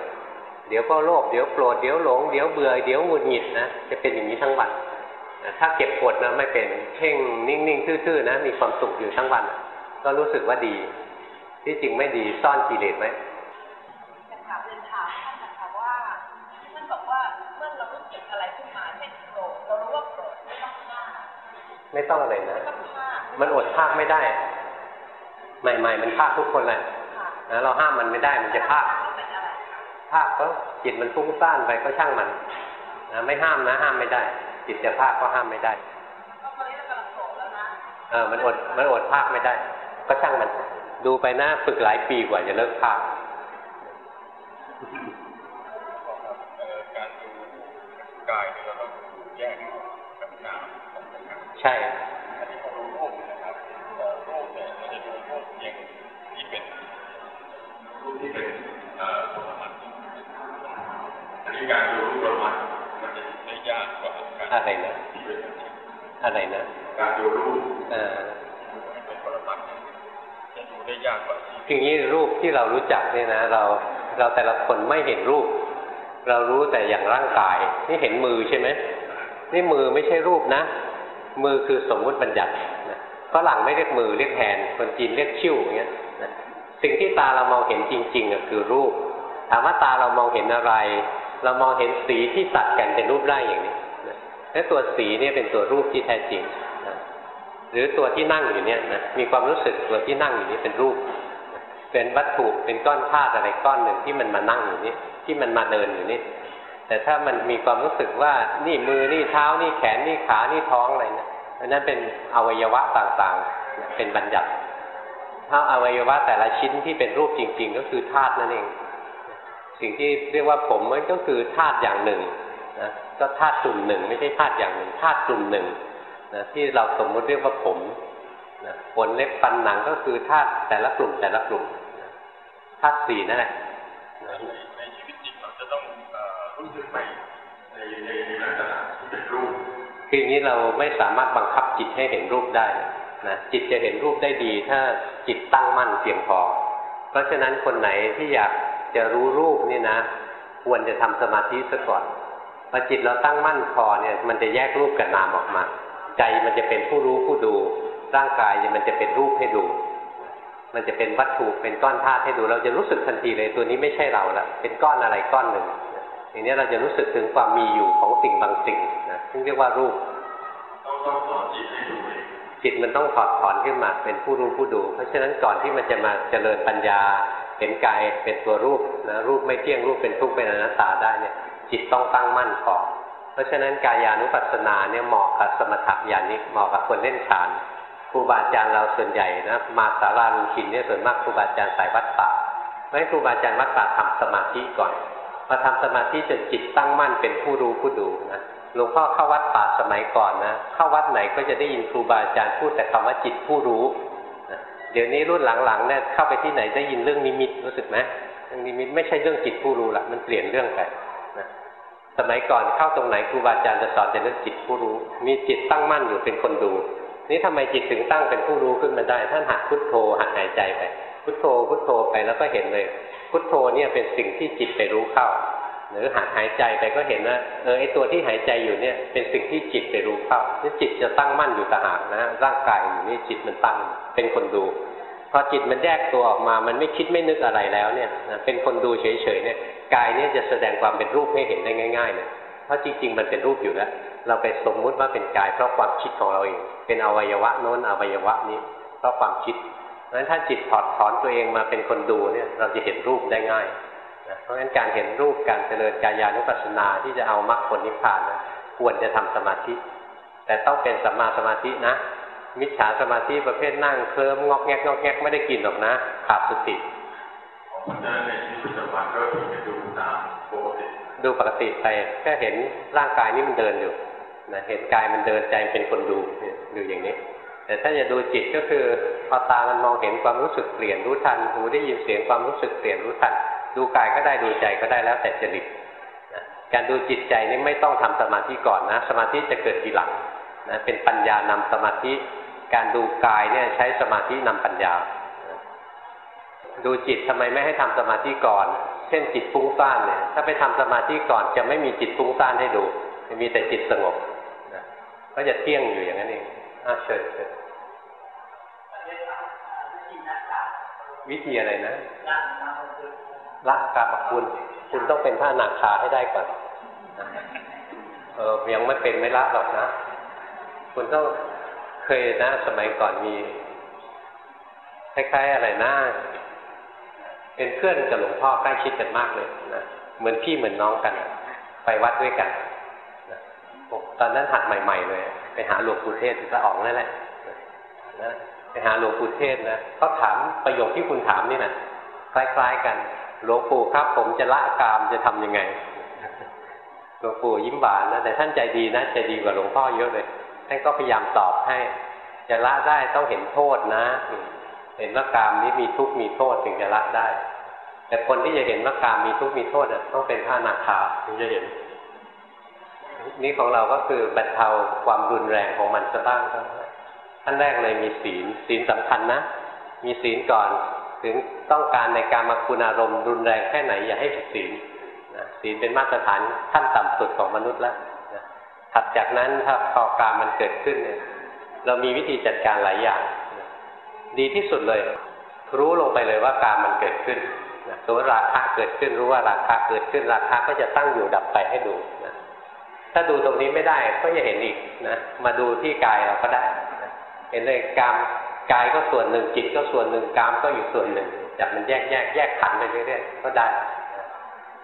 S1: เดี๋ยวก็โลภเดี๋ยวโกรธเดี๋ยวหลง เดี๋ยวเบื่อเดี๋ยวหงุดหงิดนะจะเป็นอย่างนี้ทั้งวัน ถ้าเก็บกดนะไม่เป็นเพ่งนิ่งๆทื่อๆนะมีความสุขอยู่ทั้งวัน ก็รู้สึกว่าดี ที่จริงไม่ดีซ่อนกิเลสไหม
S2: จะถามเรียนถามท่านนะคะว่าท่านบอกว่าเมื่อเรารู้สึกอะไรขึ้นมาเช่นโกรธเรารู้ว่าโกรธไม่ต้องฆ่า
S1: ไม่ต้องเลยนะ
S2: ไม่ต้องฆ่า
S1: มันอดภาคไม่ได้ ใหม่ๆ มันภาคทุกคนแหละ
S2: ค่ะ
S1: นะเราห้ามมันไม่ได้มันจะภาค
S2: ว่าเป็นอะไรคะ
S1: ภาคก็จิตมันฟุ้งซ่านไปก็ช่างมันนะไม่ห้ามนะ ห้ามไม่ได้ จิตจะภาคก็ห้ามไม่ได้
S2: เอ
S1: อมันอดมันอดภาคไม่ได้ ก็ช่างมัน ดูไปหน้าฝึกหลายปีกว่าจะเลิกภาค
S3: การดูกายนี่ยเราต้องแยก ที่เรารู้จักเนี่ย
S1: นะเราเราแต่ละคนไม่เห็นรูป เรารู้แต่อย่างร่างกาย นี่เห็นมือใช่ไหมนี่มือไม่ใช่รูปนะ มือคือสมมุติบัญญัติฝรั่งไม่เรียกมือเรียกแฮนคนจีนเรียกชิ่วอย่างเงี้ยสิ่งที่ตาเรามองเห็นจริงๆอะคือรูปถามว่าตาเรามองเห็นอะไร เรามองเห็นสีที่ตัดกันเป็นรูปร่างอย่างนี้และตัวสีเนี่ยเป็นตัวรูปที่แท้จริงหรือตัวที่นั่งอยู่เนี่ยนะมีความรู้สึกตัวที่นั่งอยู่นี้เป็นรูป เป็นวัตถุเป็นก้อนธาตุอะไรก้อนหนึ่งที่มันมานั่งอยู่นี่ที่มันมาเดินอยู่นี่แต่ถ้ามันมีความรู้สึกว่านี่มือนี่เท้านี่แขนนี่ขานี่ท้องอะไรเนี่ยอันนั้นเป็นอวัยวะต่างๆ เป็นบัญญัติ ถ้าอวัยวะแต่ละชิ้นที่เป็นรูปจริง ๆ ก็คือธาตุนั่นเอง สิ่งที่เรียกว่าผมมันก็คือธาตุอย่างหนึ่งนะก็ธาตุกลุ่มหนึ่งไม่ใช่ธาตุอย่างหนึ่งธาตุกลุ่มหนึ่งนะที่เราสมมุติเรียกว่าผมนะขนเล็บฟันหนังก็คือธาตุแต่ละกลุ่มแต่ละกลุ่ม ธาตุสี่นั่นแหละ
S3: ในชีวิตจริงเราจะต้องรู้สึกไหมในในในลักษณะที่เป็นรูป
S1: คืออย่างนี้เราไม่สามารถบังคับจิตให้เห็นรูปได้นะจิตจะเห็นรูปได้ดี ถ้าจิตตั้งมั่นเพียงพอ เพราะฉะนั้นคนไหนที่อยากจะรู้รูปนี่นะ ควรจะทำสมาธิซะก่อนพอจิตเราตั้งมั่นพอเนี่ย มันจะแยกรูปกับนามออกมา ใจมันจะเป็นผู้รู้ผู้ดู ร่างกายมันจะเป็นรูปให้ดู มันจะเป็นวัตถุเป็นก้อนธาตุให้ดู เราจะรู้สึกทันทีเลยตัวนี้ไม่ใช่เราละเป็นก้อนอะไรก้อนหนึ่งอย่างนี้เราจะรู้สึกถึงความมีอยู่ของสิ่งบางสิ่งนะซึ่งเรียกว่ารูป
S3: ต้องต้องสอนจิตให้ดูเอง
S1: จิตมันต้องถอดถอนขึ้นมาเป็นผู้รู้ผู้ดู เพราะฉะนั้นก่อนที่มันจะมาเจริญปัญญาเห็นกายเป็นตัวรูปนะรูปไม่เที่ยงรูปเป็นทุกข์เป็นอนัตตาได้เนี่ยจิตต้องตั้งมั่นก่อนเพราะฉะนั้นกายานุปัสสนาเนี่ยเหมาะกับสมถะญาณิกเหมาะกับคนเล่นฌาน ครูบาอาจารย์เราส่วนใหญ่นะมาสาราลุชินเนี่ยส่วนมากครูบาอาจารย์สายวัดป่าเพราะฉะนั้นครูบาอาจารย์วัดป่าทำสมาธิก่อนพอทำสมาธิจนจิตตั้งมั่นเป็นผู้รู้ผู้ดูนะหลวงพ่อเข้าวัดป่าสมัยก่อนนะเข้าวัดไหนก็จะได้ยินครูบาอาจารย์พูดแต่คำว่าจิตผู้รู้เดี๋ยวนี้รุ่นหลังๆเนี่ยเข้าไปที่ไหนได้ยินเรื่องนิมิตรู้สึกไหมเรื่องนิมิตไม่ใช่เรื่องจิตผู้รู้ละมันเปลี่ยนเรื่องไปนะสมัยก่อนเข้าตรงไหนครูบาอาจารย์จะสอนแต่เรื่องจิตผู้รู้ มีจิตตั้งมั่นอยู่เป็นคนดู นี่ทำไมจิตถึงตั้งเป็นผู้รู้ขึ้นมาได้ ท่านหัดพุทโธหัดหายใจไป พุทโธพุทโธไปแล้วก็เห็นเลย พุทโธเนี่ยเป็นสิ่งที่จิตไปรู้เข้า หรือหัดหายใจไปก็เห็นว่าเออไอตัวที่หายใจอยู่เนี่ยเป็นสิ่งที่จิตไปรู้เข้านี่จิตจะตั้งมั่นอยู่ต่างหากนะร่างกายอยู่นี่จิตมันตั้งเป็นคนดูพอจิตมันแยกตัวออกมา มันไม่คิดไม่นึกอะไรแล้วเนี่ยนะเป็นคนดูเฉยๆเนี่ย กายเนี่ยจะแสดงความเป็นรูปให้เห็นได้ง่ายๆเลย เพราะจริง ๆ มันเป็นรูปอยู่แล้ว เราไปสมมุติว่าเป็นกาย เพราะความคิดของเราเอง เป็นอวัยวะโน้นอวัยวะนี้เพราะความคิดเพราะฉะนั้นถ้าจิตถอดถอนตัวเองมาเป็นคนดูเนี่ยเราจะเห็นรูปได้ง่ายนะเพราะฉะนั้นการเห็นรูปการเจริญกายานุปัสสนาที่จะเอามรรคผลนิพพานนะควรจะทำสมาธิ แต่ต้องเป็นสัมมาสมาธินะ มิจฉาสมาธิประเภทนั่งเคลิ้มงอกแงกงอกแงกไม่ได้กินหรอกนะขาดสติ
S3: อ๋อเพราะฉะนั้นในชีวิตประจำวันก็คือจะดูตาม
S1: ดูปกติไปแค่เห็นร่างกายนี่มันเดินอยู่นะเห็นกายมันเดินใจมันเป็นคนดูดูอย่างนี้ แต่ถ้าจะดูจิตก็คือพอตามันมองเห็นความรู้สึกเปลี่ยนรู้ทันหูได้ยินเสียงความรู้สึกเปลี่ยนรู้ทัน ดูกายก็ได้ดูใจก็ได้แล้วแต่จริตนะการดูจิตใจนี่ไม่ต้องทำสมาธิก่อนนะ สมาธิจะเกิดทีหลังนะเป็นปัญญานำสมาธิ การดูกายเนี่ยใช้สมาธินำปัญญา ดูจิตทำไมไม่ให้ทำสมาธิก่อน เช่นจิตฟุ้งซ่านเนี่ยถ้าไปทำสมาธิก่อนจะไม่มีจิตฟุ้งซ่านให้ดูจะมีแต่จิตสงบนะก็จะเที่ยงอยู่อย่างนั้นเองอะเชิญเชิญวิธีอะไรนะละกามคุณคุณต้องเป็นพระอนาคาให้ได้ก่อนเออยังไม่เป็นไม่ละหรอกนะ คุณต้องเคยนะ สมัยก่อนมีคล้ายๆอะไรนะ เป็นเพื่อนกับหลวงพ่อใกล้ชิดกันมากเลยนะเหมือนพี่เหมือนน้องกัน ไปวัดด้วยกันนะตอนนั้นหัดใหม่ ๆ เลย ไปหาหลวงปู่เทศพระอองนั่นแหละนะไปหาหลวงปู่เทศนะเขาถามประโยคที่คุณถามนี่นะคล้ายๆกัน หลวงปู่ครับ ผมจะละกามจะทํำยังไงหลวงปู่ยิ้มหวานนะแต่ท่านใจดีนะใจดีกว่าหลวงพ่อเยอะเลยท่านก็พยายามตอบให้ จะละได้ต้องเห็นโทษนะ เห็นว่ากามนี้มีทุกข์มีโทษถึงจะละได้ แต่คนที่จะเห็นว่ากามมีทุกข์มีโทษต้องเป็นพระนาคาถึงจะเห็น นี่ของเราก็คือบรรเทาความรุนแรงของมันซะบ้างขั้นแรกเลยมีศีลศีลสำคัญนะ มีศีลก่อนถึงต้องการในการมาคุณอารมณ์รุนแรงแค่ไหนอย่าให้ผิดศีลศีลเป็นมาตรฐานขั้นต่ำสุดของมนุษย์แล้วถัดจากนั้นถ้าพอการมันเกิดขึ้นเนี่ยเรามีวิธีจัดการหลายอย่าง ดีที่สุดเลย รู้ลงไปเลยว่าการมันเกิดขึ้นนะสมมติราคะเกิดขึ้นรู้ว่าราคะเกิดขึ้นราคะก็จะตั้งอยู่ดับไปให้ดูนะถ้าดูตรงนี้ไม่ได้ก็จะเห็นอีกนะมาดูที่กายเราก็ได้นะเห็นเลยกามกายก็ส่วนหนึ่งจิตก็ส่วนหนึ่งกามก็อยู่ส่วนหนึ่งจากมันแยกแยกแยกขันไปเรื่อยๆก็ได้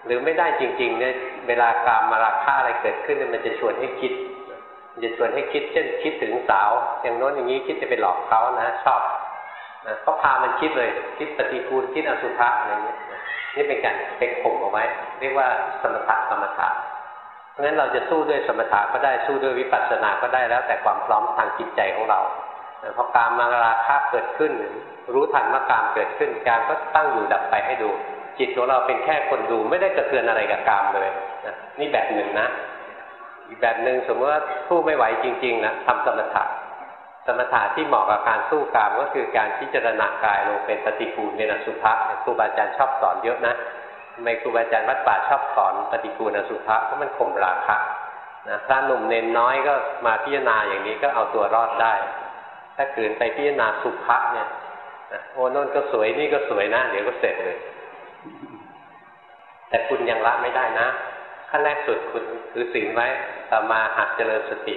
S1: หรือไม่ได้จริงๆเนี่ยเวลากามมาราคะอะไรเกิดขึ้นมันจะชวนให้คิดจะชวนให้คิด เช่นคิดถึงสาว อย่างโน้นอย่างนี้คิดจะไปหลอกเขานะชอบ นะก็พามันคิดเลย คิดปฏิกูลคิดอสุภะอะไรเงี้ยนี่เป็นการเป็นข่มเอาไว้ เรียกว่าสมถะสมถะเพราะฉะนั้นเราจะสู้ด้วยสมถะก็ได้สู้ด้วยวิปัสสนาก็ได้แล้ว แต่ความพร้อมทางจิตใจของเราพอการมาราคะเกิดขึ้น รู้ทันว่าการเกิดขึ้นการก็ตั้งอยู่ดับไปให้ดู จิตของเราเป็นแค่คนดูไม่ได้กระเทือนอะไรกับกามเลยนะนี่แบบหนึ่งนะ อีกแบบหนึ่งสมมติว่าสู้ไม่ไหวจริง ๆนะทำสมถะ สมถะที่เหมาะกับการสู้กามก็คือการพิจารณากายลงเป็นปฏิกูลเป็นอสุภะครูบาอาจารย์ชอบสอนเยอะนะทำไมครูบาอาจารย์วัดป่าชอบสอนปฏิกูลอสุภะเพราะมันข่มราคะนะพระหนุ่มเน้นน้อยก็มาพิจารณาอย่างนี้ก็เอาตัวรอดได้ ถ้าขืนไปพิจารณาสุภะเนี่ยโอ้นนก็สวยนี่ก็สวยนะ เดี๋ยวก็เสร็จเลย แต่คุณยังละไม่ได้นะขั้นแรกสุดคุณถือศีลไว้ต่อมาหัดเจริญสติ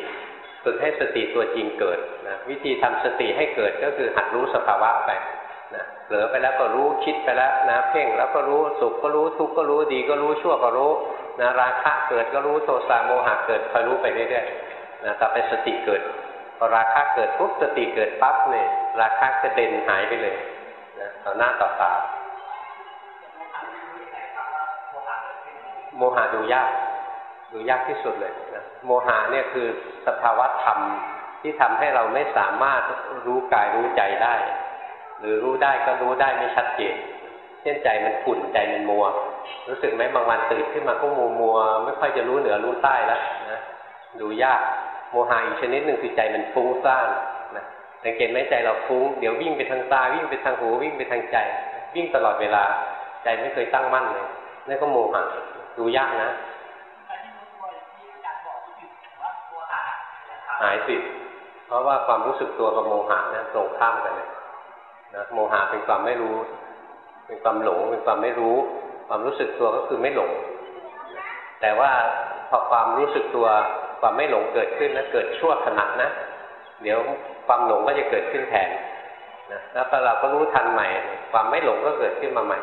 S1: ฝึกให้สติตัวจริงเกิดนะวิธีทำสติให้เกิดก็คือหัดรู้สภาวะไปนะเผลอไปแล้วก็รู้คิดไปแล้วนะเพ่งแล้วก็รู้สุขก็รู้ทุกข์ก็รู้ดีก็รู้ชั่วก็รู้นะราคะเกิดก็รู้โทสะโมหะเกิดคอยรู้ไปเรื่อยๆนะต่อไปสติเกิดพอราคะเกิดปุ๊บสติเกิดปั๊บเนี่ยราคะกระเด็นหายไปเลยนะต่อหน้าต่อตาโมหะดูยาก ดูยากที่สุดเลยนะโมหะเนี่ยคือสภาวะธรรมที่ทำให้เราไม่สามารถรู้กายรู้ใจได้ หรือรู้ได้ก็รู้ได้ไม่ชัดเจนเช่นใจมันขุ่นใจมันมัว รู้สึกไหมบางวันตื่นขึ้นมาก็มัวมัวไม่ค่อยจะรู้เหนือรู้ใต้แล้วนะดูยากโมหะอีกชนิดหนึ่งคือใจมันฟุ้งซ่านนะสังเกตไหมใจเราฟุ้งเดี๋ยววิ่งไปทางตาวิ่งไปทางหูวิ่งไปทางใจ วิ่งตลอดเวลา ใจไม่เคยตั้งมั่นเลยนั่นก็โมหะดูยากนะ หายสิ เพราะว่าความรู้สึกตัวกับโมหะนะตรงข้ามกันเลยนะโมหะเป็นความไม่รู้ เป็นความหลง เป็นความไม่รู้ ความรู้สึกตัวก็คือไม่หลง แต่ว่าพอความรู้สึกตัวความไม่หลงเกิดขึ้นนะเกิดชั่วขณะนะ เดี๋ยวความหลงก็จะเกิดขึ้นแทนนะแล้วพอเราก็รู้ทันใหม่ ความไม่หลงก็เกิดขึ้นมาใหม่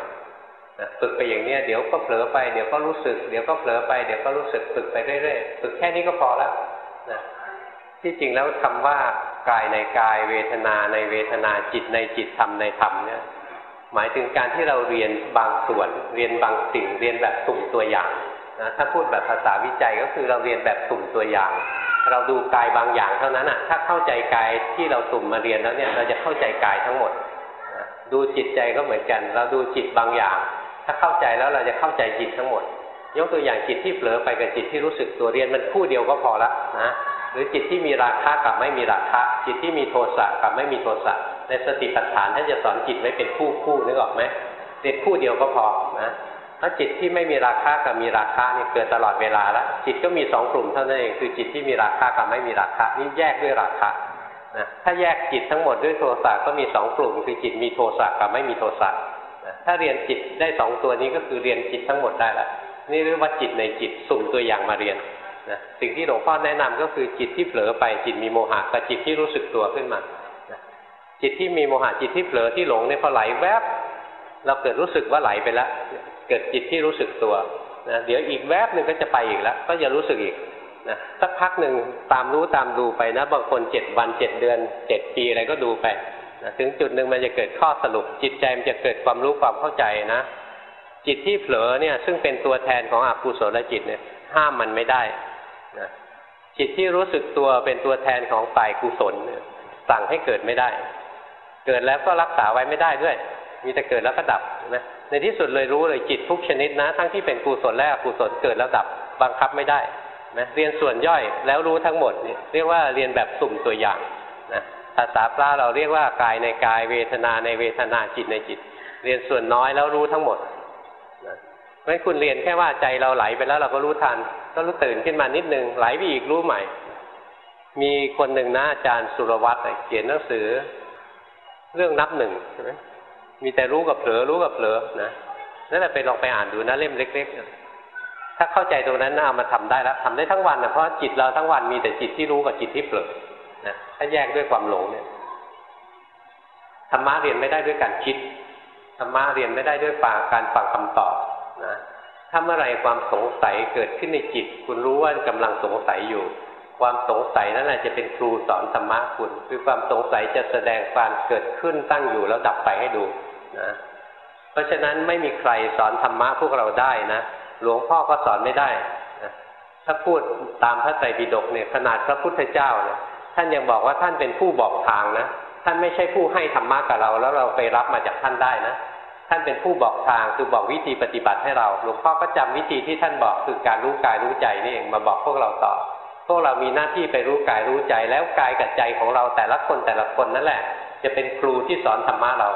S1: นะฝึกไปอย่างเนี้ยเดี๋ยวก็เผลอไปเดี๋ยวก็รู้สึก เดี๋ยวก็เผลอไปเดี๋ยวก็รู้สึกฝึกไปเรื่อยๆฝึกแค่นี้ก็พอแล้วนะ ที่จริงแล้วคำว่ากายในกายเวทนาในเวทนาจิตในจิตธรรมในธรรมเนี่ยหมายถึงการที่เราเรียนบางส่วน เรียนบางสิ่งเรียนแบบสุ่มตัวอย่างนะถ้าพูดแบบภาษาวิจัยก็คือเราเรียนแบบสุ่มตัวอย่าง เราดูกายบางอย่างเท่านั้นอะ ถ้าเข้าใจกายที่เราสุ่มมาเรียนแล้วเนี่ยเราจะเข้าใจกายทั้งหมดนะดูจิตใจก็เหมือนกัน เราดูจิตบางอย่าง ถ้าเข้าใจแล้วเราจะเข้าใจจิตทั้งหมด ยกตัวอย่างจิตที่เผลอไปกับจิตที่รู้สึกตัวเรียนมันคู่เดียวก็พอละนะ หรือจิตที่มีราคะกับไม่มีราคะ จิตที่มีโทสะกับไม่มีโทสะในสติปัฏฐานท่านจะสอนจิตไว้เป็นคู่คู่นึกออกไหมเรียนคู่เดียวก็พอนะถ้าจิตที่ไม่มีราคะกับมีราคะนี่เกิดตลอดเวลาแล้วจิตก็มีสองกลุ่มเท่านั้นเองคือจิตที่มีราคะกับไม่มีราคะนี่แยกด้วยราคะนะถ้าแยกจิตทั้งหมดด้วยโทสะก็มีสองกลุ่ม คือจิตมีโทสะกับไม่มีโทสะนะถ้าเรียนจิตได้สองตัวนี้ก็คือเรียนจิตทั้งหมดได้ละนี่เรียกว่าจิตในจิตสุ่มตัวอย่างมาเรียน นะสิ่งที่หลวงพ่อแนะนำก็คือจิตที่เผลอไปจิตมีโมหะกับจิตที่รู้สึกตัวขึ้นมานะจิตที่มีโมหะจิตที่เผลอที่หลงเนี่ยพอไหลแวบ เราเกิดรู้สึกว่าไหลไปแล้ว เกิดจิตที่รู้สึกตัวนะเดี๋ยวอีกแวบหนึ่งก็จะไปอีกแล้ว ก็จะรู้สึกอีกนะสักพักหนึ่งตามรู้ตามดูไปนะ บางคนเจ็ดวันเจ็ดเดือนเจ็ดปีอะไรก็ดูไปนะถึงจุดหนึ่งมันจะเกิดข้อสรุป จิตใจมันจะเกิดความรู้ความเข้าใจนะ จิตที่เผลอเนี่ยซึ่งเป็นตัวแทนของอกุศลจิตเนี่ยห้ามมันไม่ได้ นะจิตที่รู้สึกตัวเป็นตัวแทนของฝ่ายกุศลสั่งให้เกิดไม่ได้ เกิดแล้วก็รักษาไว้ไม่ได้ด้วย มีแต่เกิดแล้วก็ดับนะในที่สุดเลยรู้เลยจิตทุกชนิดนะ ทั้งที่เป็นกุศลและอกุศลเกิดแล้วดับบังคับไม่ได้นะเรียนส่วนย่อยแล้วรู้ทั้งหมดเนี่ยเรียกว่าเรียนแบบสุ่มตัวอย่างนะภาษาปลาเราเรียกว่ากายในกายเวทนาในเวทนาจิตในจิต เรียนส่วนน้อยแล้วรู้ทั้งหมด เพราะฉะนั้นคุณเรียนแค่ว่าใจเราไหลไปแล้วเราก็รู้ทัน ก็รู้ตื่นขึ้นมานิดนึงไหลไปอีกรู้ใหม่ มีคนหนึ่งนะอาจารย์สุรวัตรเขียนหนังสือ เรื่องนับหนึ่งใช่ไหมมีแต่รู้กับเผลอรู้กับเผลอนะนั่นแหละไปลองไปอ่านดูนะเล่มเล็ก ๆ ถ้าเข้าใจตรงนั้นเอามาทำได้แล้วทำได้ทั้งวันนะเพราะจิตเราทั้งวันมีแต่จิตที่รู้กับจิตที่เผลอนะถ้าแยกด้วยความหลงเนี่ยธรรมะเรียนไม่ได้ด้วยการคิดธรรมะเรียนไม่ได้ด้วยการฟังคำตอบ นะถ้าเมื่อไรความสงสัยเกิดขึ้นในจิต คุณรู้ว่ากำลังสงสัยอยู่ ความสงสัยนั่นแหละจะเป็นครูสอนธรรมะคุณ คือความสงสัยจะแสดงการเกิดขึ้นตั้งอยู่แล้วดับไปให้ดูนะเพราะฉะนั้นไม่มีใครสอนธรรมะพวกเราได้นะหลวงพ่อก็สอนไม่ได้นะถ้าพูดตามพระไตรปิฎกเนี่ยขนาดพระพุทธเจ้าเนี่ยท่านยังบอกว่าท่านเป็นผู้บอกทางนะท่านไม่ใช่ผู้ให้ธรรมะกับเรา แล้วเราไปรับมาจากท่านได้นะ ท่านเป็นผู้บอกทางคือบอกวิธีปฏิบัติให้เราหลวงพ่อก็จำวิธีที่ท่านบอกคือการรู้กายรู้ใจนี่เองมาบอกพวกเราต่อ พวกเรามีหน้าที่ไปรู้กายรู้ใจแล้วกายกับใจของเราแต่ละคนแต่ละคนนั่นแหละ จะเป็นครูที่สอนธรรมะเรา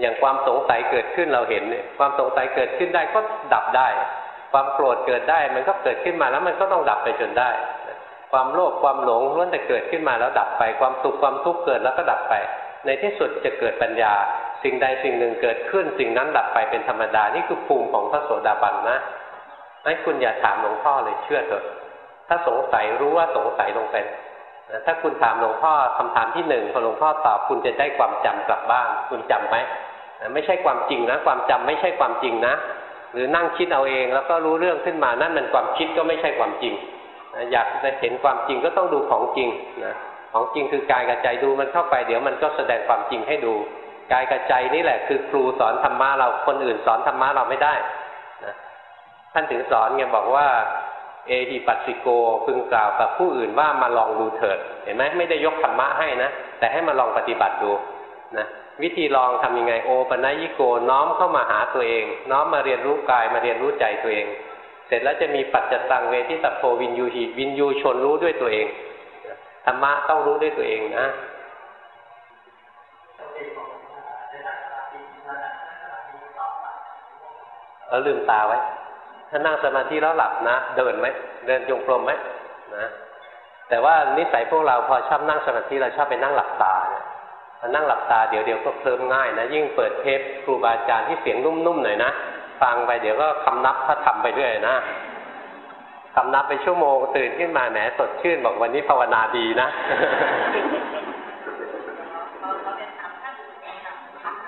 S1: อย่างความสงสัยเกิดขึ้นเราเห็นเนี่ยความสงสัยเกิดขึ้นได้ก็ดับได้ ความโกรธเกิดได้ มันก็เกิดขึ้นมาแล้วมันก็ต้องดับไปจนได้ ความโลภความหลงล้วนแต่เกิดขึ้นมาแล้วดับไป ความสุขความทุกข์เกิดแล้วก็ดับไป ในที่สุดจะเกิดปัญญา สิ่งใดสิ่งหนึ่งเกิดขึ้น สิ่งนั้นดับไปเป็นธรรมดา นี่คือภูมิของพระโสดาบันนะให้คุณอย่าถามหลวงพ่อเลยเชื่อเถอะ ถ้าสงสัยรู้ว่าสงสัยลงไปนะถ้าคุณถามหลวงพ่อคำถามที่หนึ่งพอหลวงพ่อตอบคุณจะได้ความจำกลับบ้านคุณจำไหมนะไม่ใช่ความจริงนะ ความจำไม่ใช่ความจริงนะ หรือนั่งคิดเอาเอง แล้วก็รู้เรื่องขึ้นมานั่นมันความคิดก็ไม่ใช่ความจริงนะอยากจะเห็นความจริงก็ต้องดูของจริงนะของจริงคือกายกับใจดูมันเข้าไปเดี๋ยวมันก็แสดงความจริงให้ดู กายกับใจนี่แหละคือครูสอนธรรมะเราคนอื่นสอนธรรมะเราไม่ได้นะท่านถึงสอนไงบอกว่า เอหิปัสสิโกพึงกล่าวกับผู้อื่นว่ามาลองดูเถิด เห็นไหมไม่ได้ยกธรรมะให้นะ แต่ให้มาลองปฏิบัติดูนะวิธีลองทำยังไงโอปนัยิโกน้อมเข้ามาหาตัวเอง น้อมมาเรียนรู้กายมาเรียนรู้ใจตัวเอง เสร็จแล้วจะมีปัจจตังเวทิสัพโพวินยูหิวินยูชนรู้ด้วยตัวเองธรรมะต้องรู้ด้วยตัวเองนะ แล้วลืมตาไว้ ถ้านั่งสมาธิแล้วหลับนะ เดินไหมเดินจงกรมไหมนะแต่ว่านิสัยพวกเราพอชอบนั่งสมาธิเราชอบไปนั่งหลับตาเนี่ยพอนั่งหลับตาเดี๋ยวเดี๋ยวก็เคลิ้มง่ายนะยิ่งเปิดเทปครูบาอาจารย์ที่เสียงนุ่มๆหน่อยนะฟังไปเดี๋ยวก็คำนับพระธรรมไปเรื่อยนะคำนับไปชั่วโมงตื่นขึ้นมาแหมสดชื่นบอกวันนี้ภาวนาดีนะ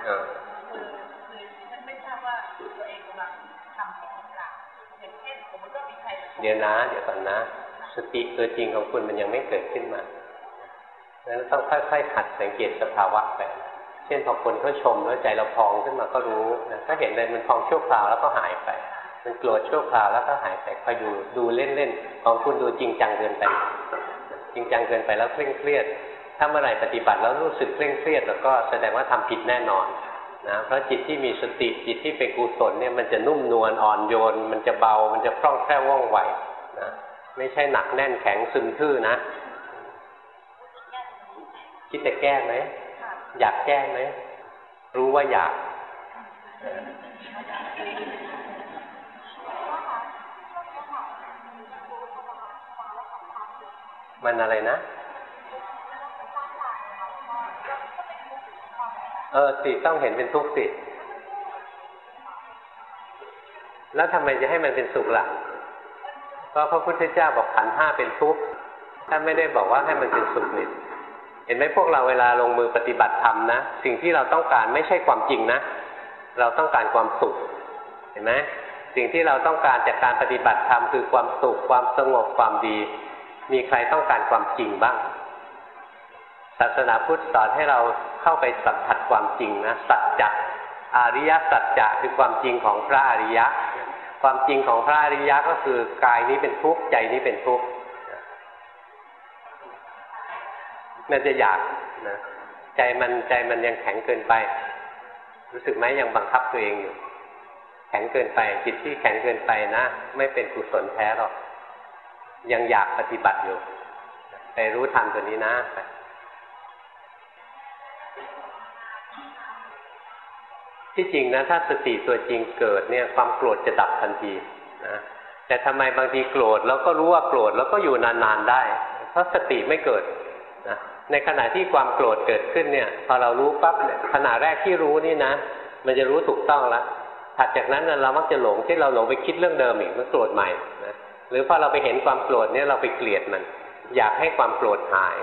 S2: เเดี๋ยว
S1: นะเดี๋ยวก่อนนะ สติตัวจริงของคุณมันยังไม่เกิดขึ้นมาดังนั้นต้องค่อยๆหัดสังเกตสภาวะไป เช่นพอคนเขาชมแล้วใจเราพองขึ้นมาก็รู้นะก็เห็นเลยมันพองชั่วคราวแล้วก็หายไป มันโกรธชั่วคราวแล้วก็หายไปคอยดูดูเล่นๆของคุณดูจริงจังเกินไป จริงจังเกินไปแล้วเคร่งเครียดถ้าเมื่อไหร่ปฏิบัติแล้วรู้สึกเคร่งเครียด แล้วก็แสดงว่าทำผิดแน่นอน นะเพราะจิตที่มีสติจิตที่เป็นกุศลเนี่ยมันจะนุ่มนวลอ่อนโยน มันจะเบา มันจะคล่องแคล่วว่องไวนะไม่ใช่หนักแน่นแข็งซึมทื่อนะ คิดจะแก้ไหมอยากแก้ไหมรู้ว่าอยากมันอะไรนะ เออสิต้องเห็นเป็นทุกข์สิแล้วทำไมจะให้มันเป็นสุขล่ะก็พระพุทธเจ้าบอกขันธ์ห้าเป็นทุกข์ท่านไม่ได้บอกว่าให้มันเป็นสุขนี่เห็นไหมพวกเราเวลาลงมือปฏิบัติธรรมนะ สิ่งที่เราต้องการไม่ใช่ความจริงนะ เราต้องการความสุข เห็นไหมสิ่งที่เราต้องการจากการปฏิบัติธรรมคือความสุข ความสงบความดี มีใครต้องการความจริงบ้าง ศาสนาพุทธสอนให้เรา เข้าไปสัมผัสความจริงนะสัจจะอริยสัจจะคือความจริงของพระอริยะ ความจริงของพระอริยะก็คือกายนี้เป็นทุกข์ใจนี้เป็นทุกข์มันจะอยากนะใจมันใจมันยังแข็งเกินไป รู้สึกไหมยังบังคับตัวเองอยู่ แข็งเกินไป จิตที่แข็งเกินไปนะ ไม่เป็นกุศลแท้หรอก ยังอยากปฏิบัติอยู่ ไปรู้ทันตัวนี้นะ ที่จริงนะถ้าสติตัวจริงเกิดเนี่ยความโกรธจะดับทันทีนะแต่ทำไมบางทีโกรธแล้วก็รู้ว่าโกรธแล้วก็อยู่นานๆได้ เพราะสติไม่เกิดนะในขณะที่ความโกรธเกิดขึ้นเนี่ย พอเรารู้ปั๊บเนี่ยขณะแรกที่รู้นี่นะ มันจะรู้ถูกต้องแล้วถัดจากนั้นเรามักจะหลงที่เราหลงไปคิดเรื่องเดิมอีกมันโกรธใหม่นะหรือพอเราไปเห็นความโกรธเนี่ยเราไปเกลียดมัน อยากให้ความโกรธหาย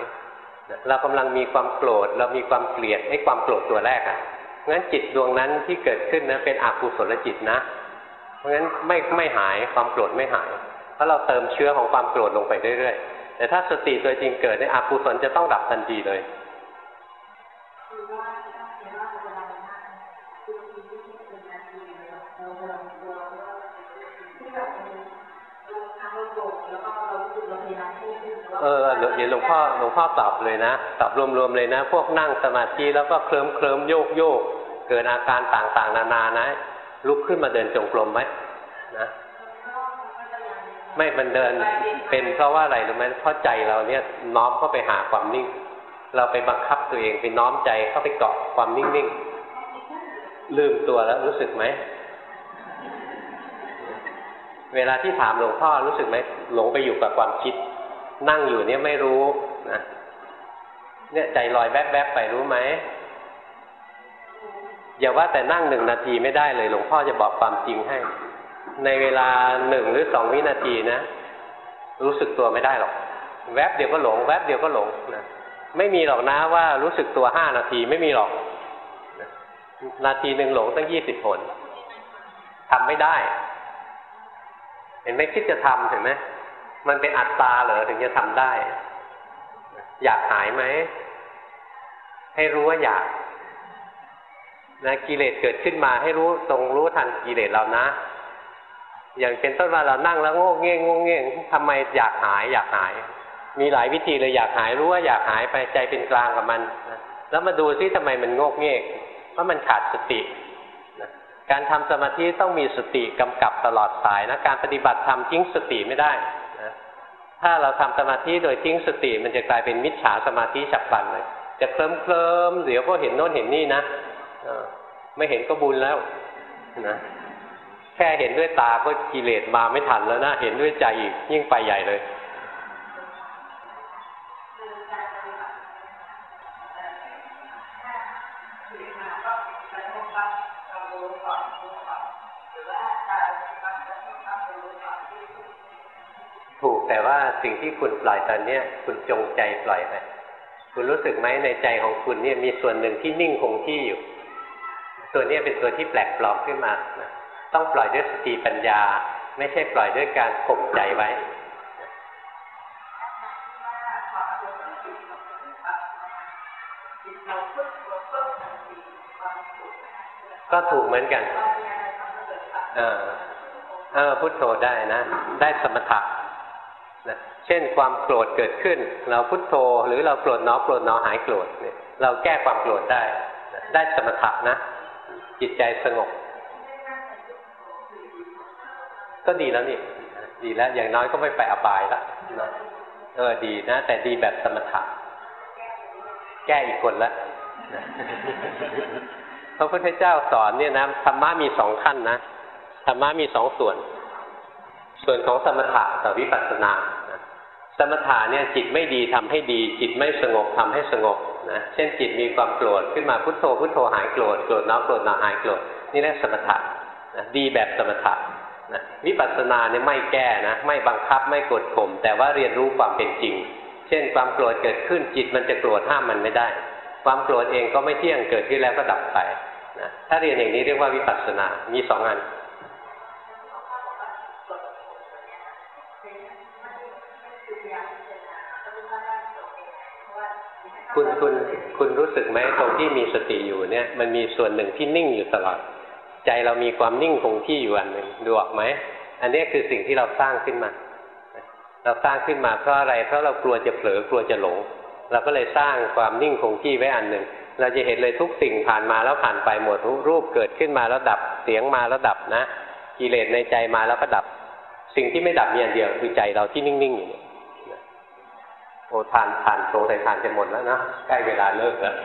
S1: เรากำลังมีความโกรธ เรามีความเกลียดให้ความโกรธตัวแรกอะ่ะ งั้นจิตดวงนั้นที่เกิดขึ้นนะเป็นอกุศลจิตนะ เพราะงั้นไม่ไม่หายความโกรธไม่หาย เพราะเราเติมเชื้อของความโกรธลงไปเรื่อยๆแต่ถ้าสติตัวจริงเกิดเนี่ยอกุศลจะต้องดับทันทีเลย ออเดี๋ยวหลวงพ่อหลวงพ่อตอบเลยนะตอบรวมๆเลยนะ พวกนั่งสมาธิแล้วก็เคลิ้มเคลิ้มโยกโยกเกิดอาการต่างๆ นานานะ ลุกขึ้นมาเดินจงกรมไหมนะไม่มันเดินเป็นเพราะว่าอะไรรู้ไหมเพราะใจเราเนี่ยน้อมเข้าไปหาความนิ่ง เราไปบังคับตัวเองไปน้อมใจเข้าไปเกาะความนิ่งๆลืมตัวแล้วรู้สึกไหมเวลาที่ถามหลวงพ่อรู้สึกไหมหลงไปอยู่กับความคิด นั่งอยู่เนี่ยไม่รู้นะเนี่ยใจลอยแวบๆไปรู้ไหมอย่าว่าแต่นั่งหนึ่งนาทีไม่ได้เลย หลวงพ่อจะบอกความจริงให้ ในเวลาหนึ่งหรือสองวินาทีนะ รู้สึกตัวไม่ได้หรอก แวบเดียวก็หลง แวบเดียวก็หลงนะไม่มีหรอกนะว่ารู้สึกตัวห้านาทีไม่มีหรอกนะนาทีหนึ่งหลงตั้งยี่สิบผลทำไม่ได้ เห็นไหมคิดจะทำเห็นไหม มันเป็นอัตตาเหรอถึงจะทำได้ อยากหายไหม ให้รู้ว่าอยากนะกิเลสเกิดขึ้นมาให้รู้ตรงรู้ทันกิเลสเรานะ อย่างเป็นต้นว่าเรานั่งแล้วโง่เง่งโง่เง่งทำไมอยากหาย อยากหาย มีหลายวิธีเลยอยากหายรู้ว่าอยากหายไปใจเป็นกลางกับมันนะแล้วมาดูซิทำไมมันโงกเง่งเพราะมันขาดสตินะการทำสมาธิต้องมีสติกำกับตลอดสายนะการปฏิบัติธรรมทิ้งสติไม่ได้ ถ้าเราทำสมาธิโดยทิ้งสติ มันจะกลายเป็นมิจฉาสมาธิฉับพลันเลย จะเคลิ้มเคลิมเดี๋ยวก็เห็นโน่นเห็นนี่นะไม่เห็นก็บุญแล้วนะแค่เห็นด้วยตาก็กิเลสมาไม่ทันแล้วนะ เห็นด้วยใจอีกยิ่งไปใหญ่เลย แต่ว่าสิ่งที่คุณปล่อยตอนเนี้ย คุณจงใจปล่อยไปคุณรู้สึกไหมในใจของคุณเนี่ยมีส่วนหนึ่งที่นิ่งคงที่อยู่ ตัวเนี้ยเป็นตัวที่แปลกปลอมขึ้นมานะต้องปล่อยด้วยสติปัญญา ไม่ใช่ปล่อยด้วยการข่มใจไว้ก็ถูกเหมือนกัน เออ เออพุทโธได้นะ ได้สมถะ นะเช่นความโกรธเกิดขึ้น เราพุทโธ หรือเราโกรธเนาะโกรธเนาะหายโกรธเนี่ยเราแก้ความโกรธได้ ได้สมถะนะ จิตใจสงบ ก็ดีแล้วนี่ดีแล้ว อย่างน้อยก็ไม่ไปอบายละนะเออดีนะ แต่ดีแบบสมถะ แก้อีกคนละพระพุทธเจ้าสอนเนี่ยนะธรรมะมีสองขั้นนะธรรมะมีสองส่วน ส่วนของสมถะกับวิปัสสนา สมถะเนี่ยจิตไม่ดีทำให้ดี จิตไม่สงบทำให้สงบนะเช่นจิตมีความโกรธขึ้นมาพุทโธพุทโธหายโกรธโกรธน้อโกรธน้อหายโกรธนี่เรียกสมถะนะดีแบบสมถะนะวิปัสสนาเนี่ยไม่แก้นะไม่บังคับไม่กดข่มแต่ว่าเรียนรู้ความเป็นจริง เช่นความโกรธเกิดขึ้นจิตมันจะโกรธห้ามมันไม่ได้ ความโกรธเองก็ไม่เที่ยงเกิดขึ้นแล้วก็ดับไปนะถ้าเรียนอย่างนี้เรียกว่าวิปัสสนา มีสองอัน คุณคุณคุณรู้สึกไหมตรงที่มีสติอยู่เนี่ย มันมีส่วนหนึ่งที่นิ่งอยู่ตลอด ใจเรามีความนิ่งคงที่อยู่อันหนึ่งดูออกไหมอันนี้คือสิ่งที่เราสร้างขึ้นมา เราสร้างขึ้นมาเพราะอะไร เพราะเรากลัวจะเผลอกลัวจะหลง เราก็เลยสร้างความนิ่งคงที่ไว้อันหนึ่งเราจะเห็นเลยทุกสิ่งผ่านมาแล้วผ่านไปหมดรูปเกิดขึ้นมาแล้วดับเสียงมาแล้วดับนะ กิเลสในใจมาแล้วก็ดับ สิ่งที่ไม่ดับมีอันเดียวคือใจเราที่นิ่งๆอยู่เนี่ย โอทานทานสงสัยทานจะหมดแล้วนะใกล้เวลาเลิกแล้ว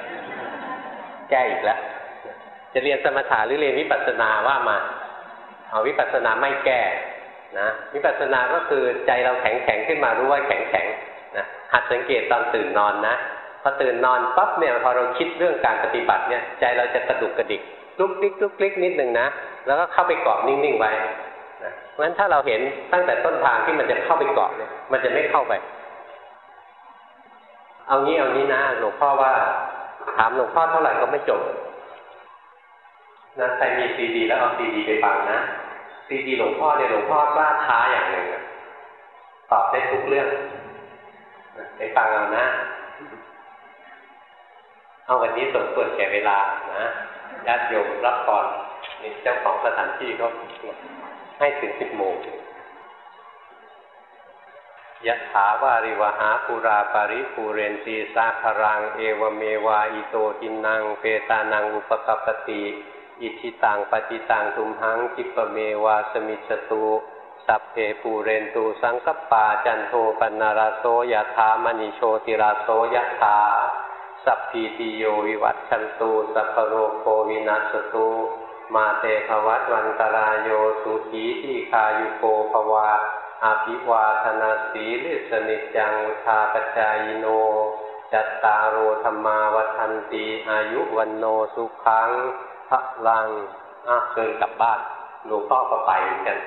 S1: แก้อีกแล้วจะเรียนสมถะหรือเรียนวิปัสสนาว่ามา เอาวิปัสสนาไม่แก้นะวิปัสสนาก็คือใจเราแข็งแข็งขึ้นมารู้ว่าแข็งแข็งนะหัดสังเกตตอนตื่นนอนนะพอตื่นนอนปั๊บเนี่ยพอเราคิดเรื่องการปฏิบัติเนี่ยใจเราจะกระดุกกระดิกลุกลิกลุกลิกนิดหนึ่งนะแล้วก็เข้าไปเกาะนิ่งๆไว้นะเพราะฉะนั้นถ้าเราเห็นตั้งแต่ต้นทางที่มันจะเข้าไปเกาะเนี่ยมันจะไม่เข้าไป เอางี้เอางี้นะหลวงพ่อว่า ถามหลวงพ่อเท่าไหร่ก็ไม่จบนะใครมีซีดี แล้วเอาซีดีไปฟังนะซีดีหลวงพ่อเนี่ยหลวงพ่อกล้าท้าอย่างหนึ่งตอบได้ทุกเรื่องไปฟังเอานะ เอาวันนี้สมควรแก่เวลานะญาติโยมรับก่อนนี่เจ้าของสถานที่เขาให้ถึงสิบโมง ยะถาวาริวหาปุราปาริปูเรนตีสาครัง เอวเมวาอิโตทินังเปตานังอุปกปติอิชิตังปฏิตังทุมหังคิปเมวาสมิจตุสัพเพปูเรนตูสังกปาจันโทปนาราโสยะถามณิโชติราโสยะถาสัพพีติโยวิวัตชันตูสัพโรโควินัสตุมาเตภวัตวันตรายโยสุขีที่คายุโกภวา อาภิวาธนาสีลิสนิจังทาปจายโน จัตตารโอธรรมาวัันตีอายุวันโนสุขังพระลังอะเชิญกลับบ้านหลวงพ่อก็ไปเหมือนกัน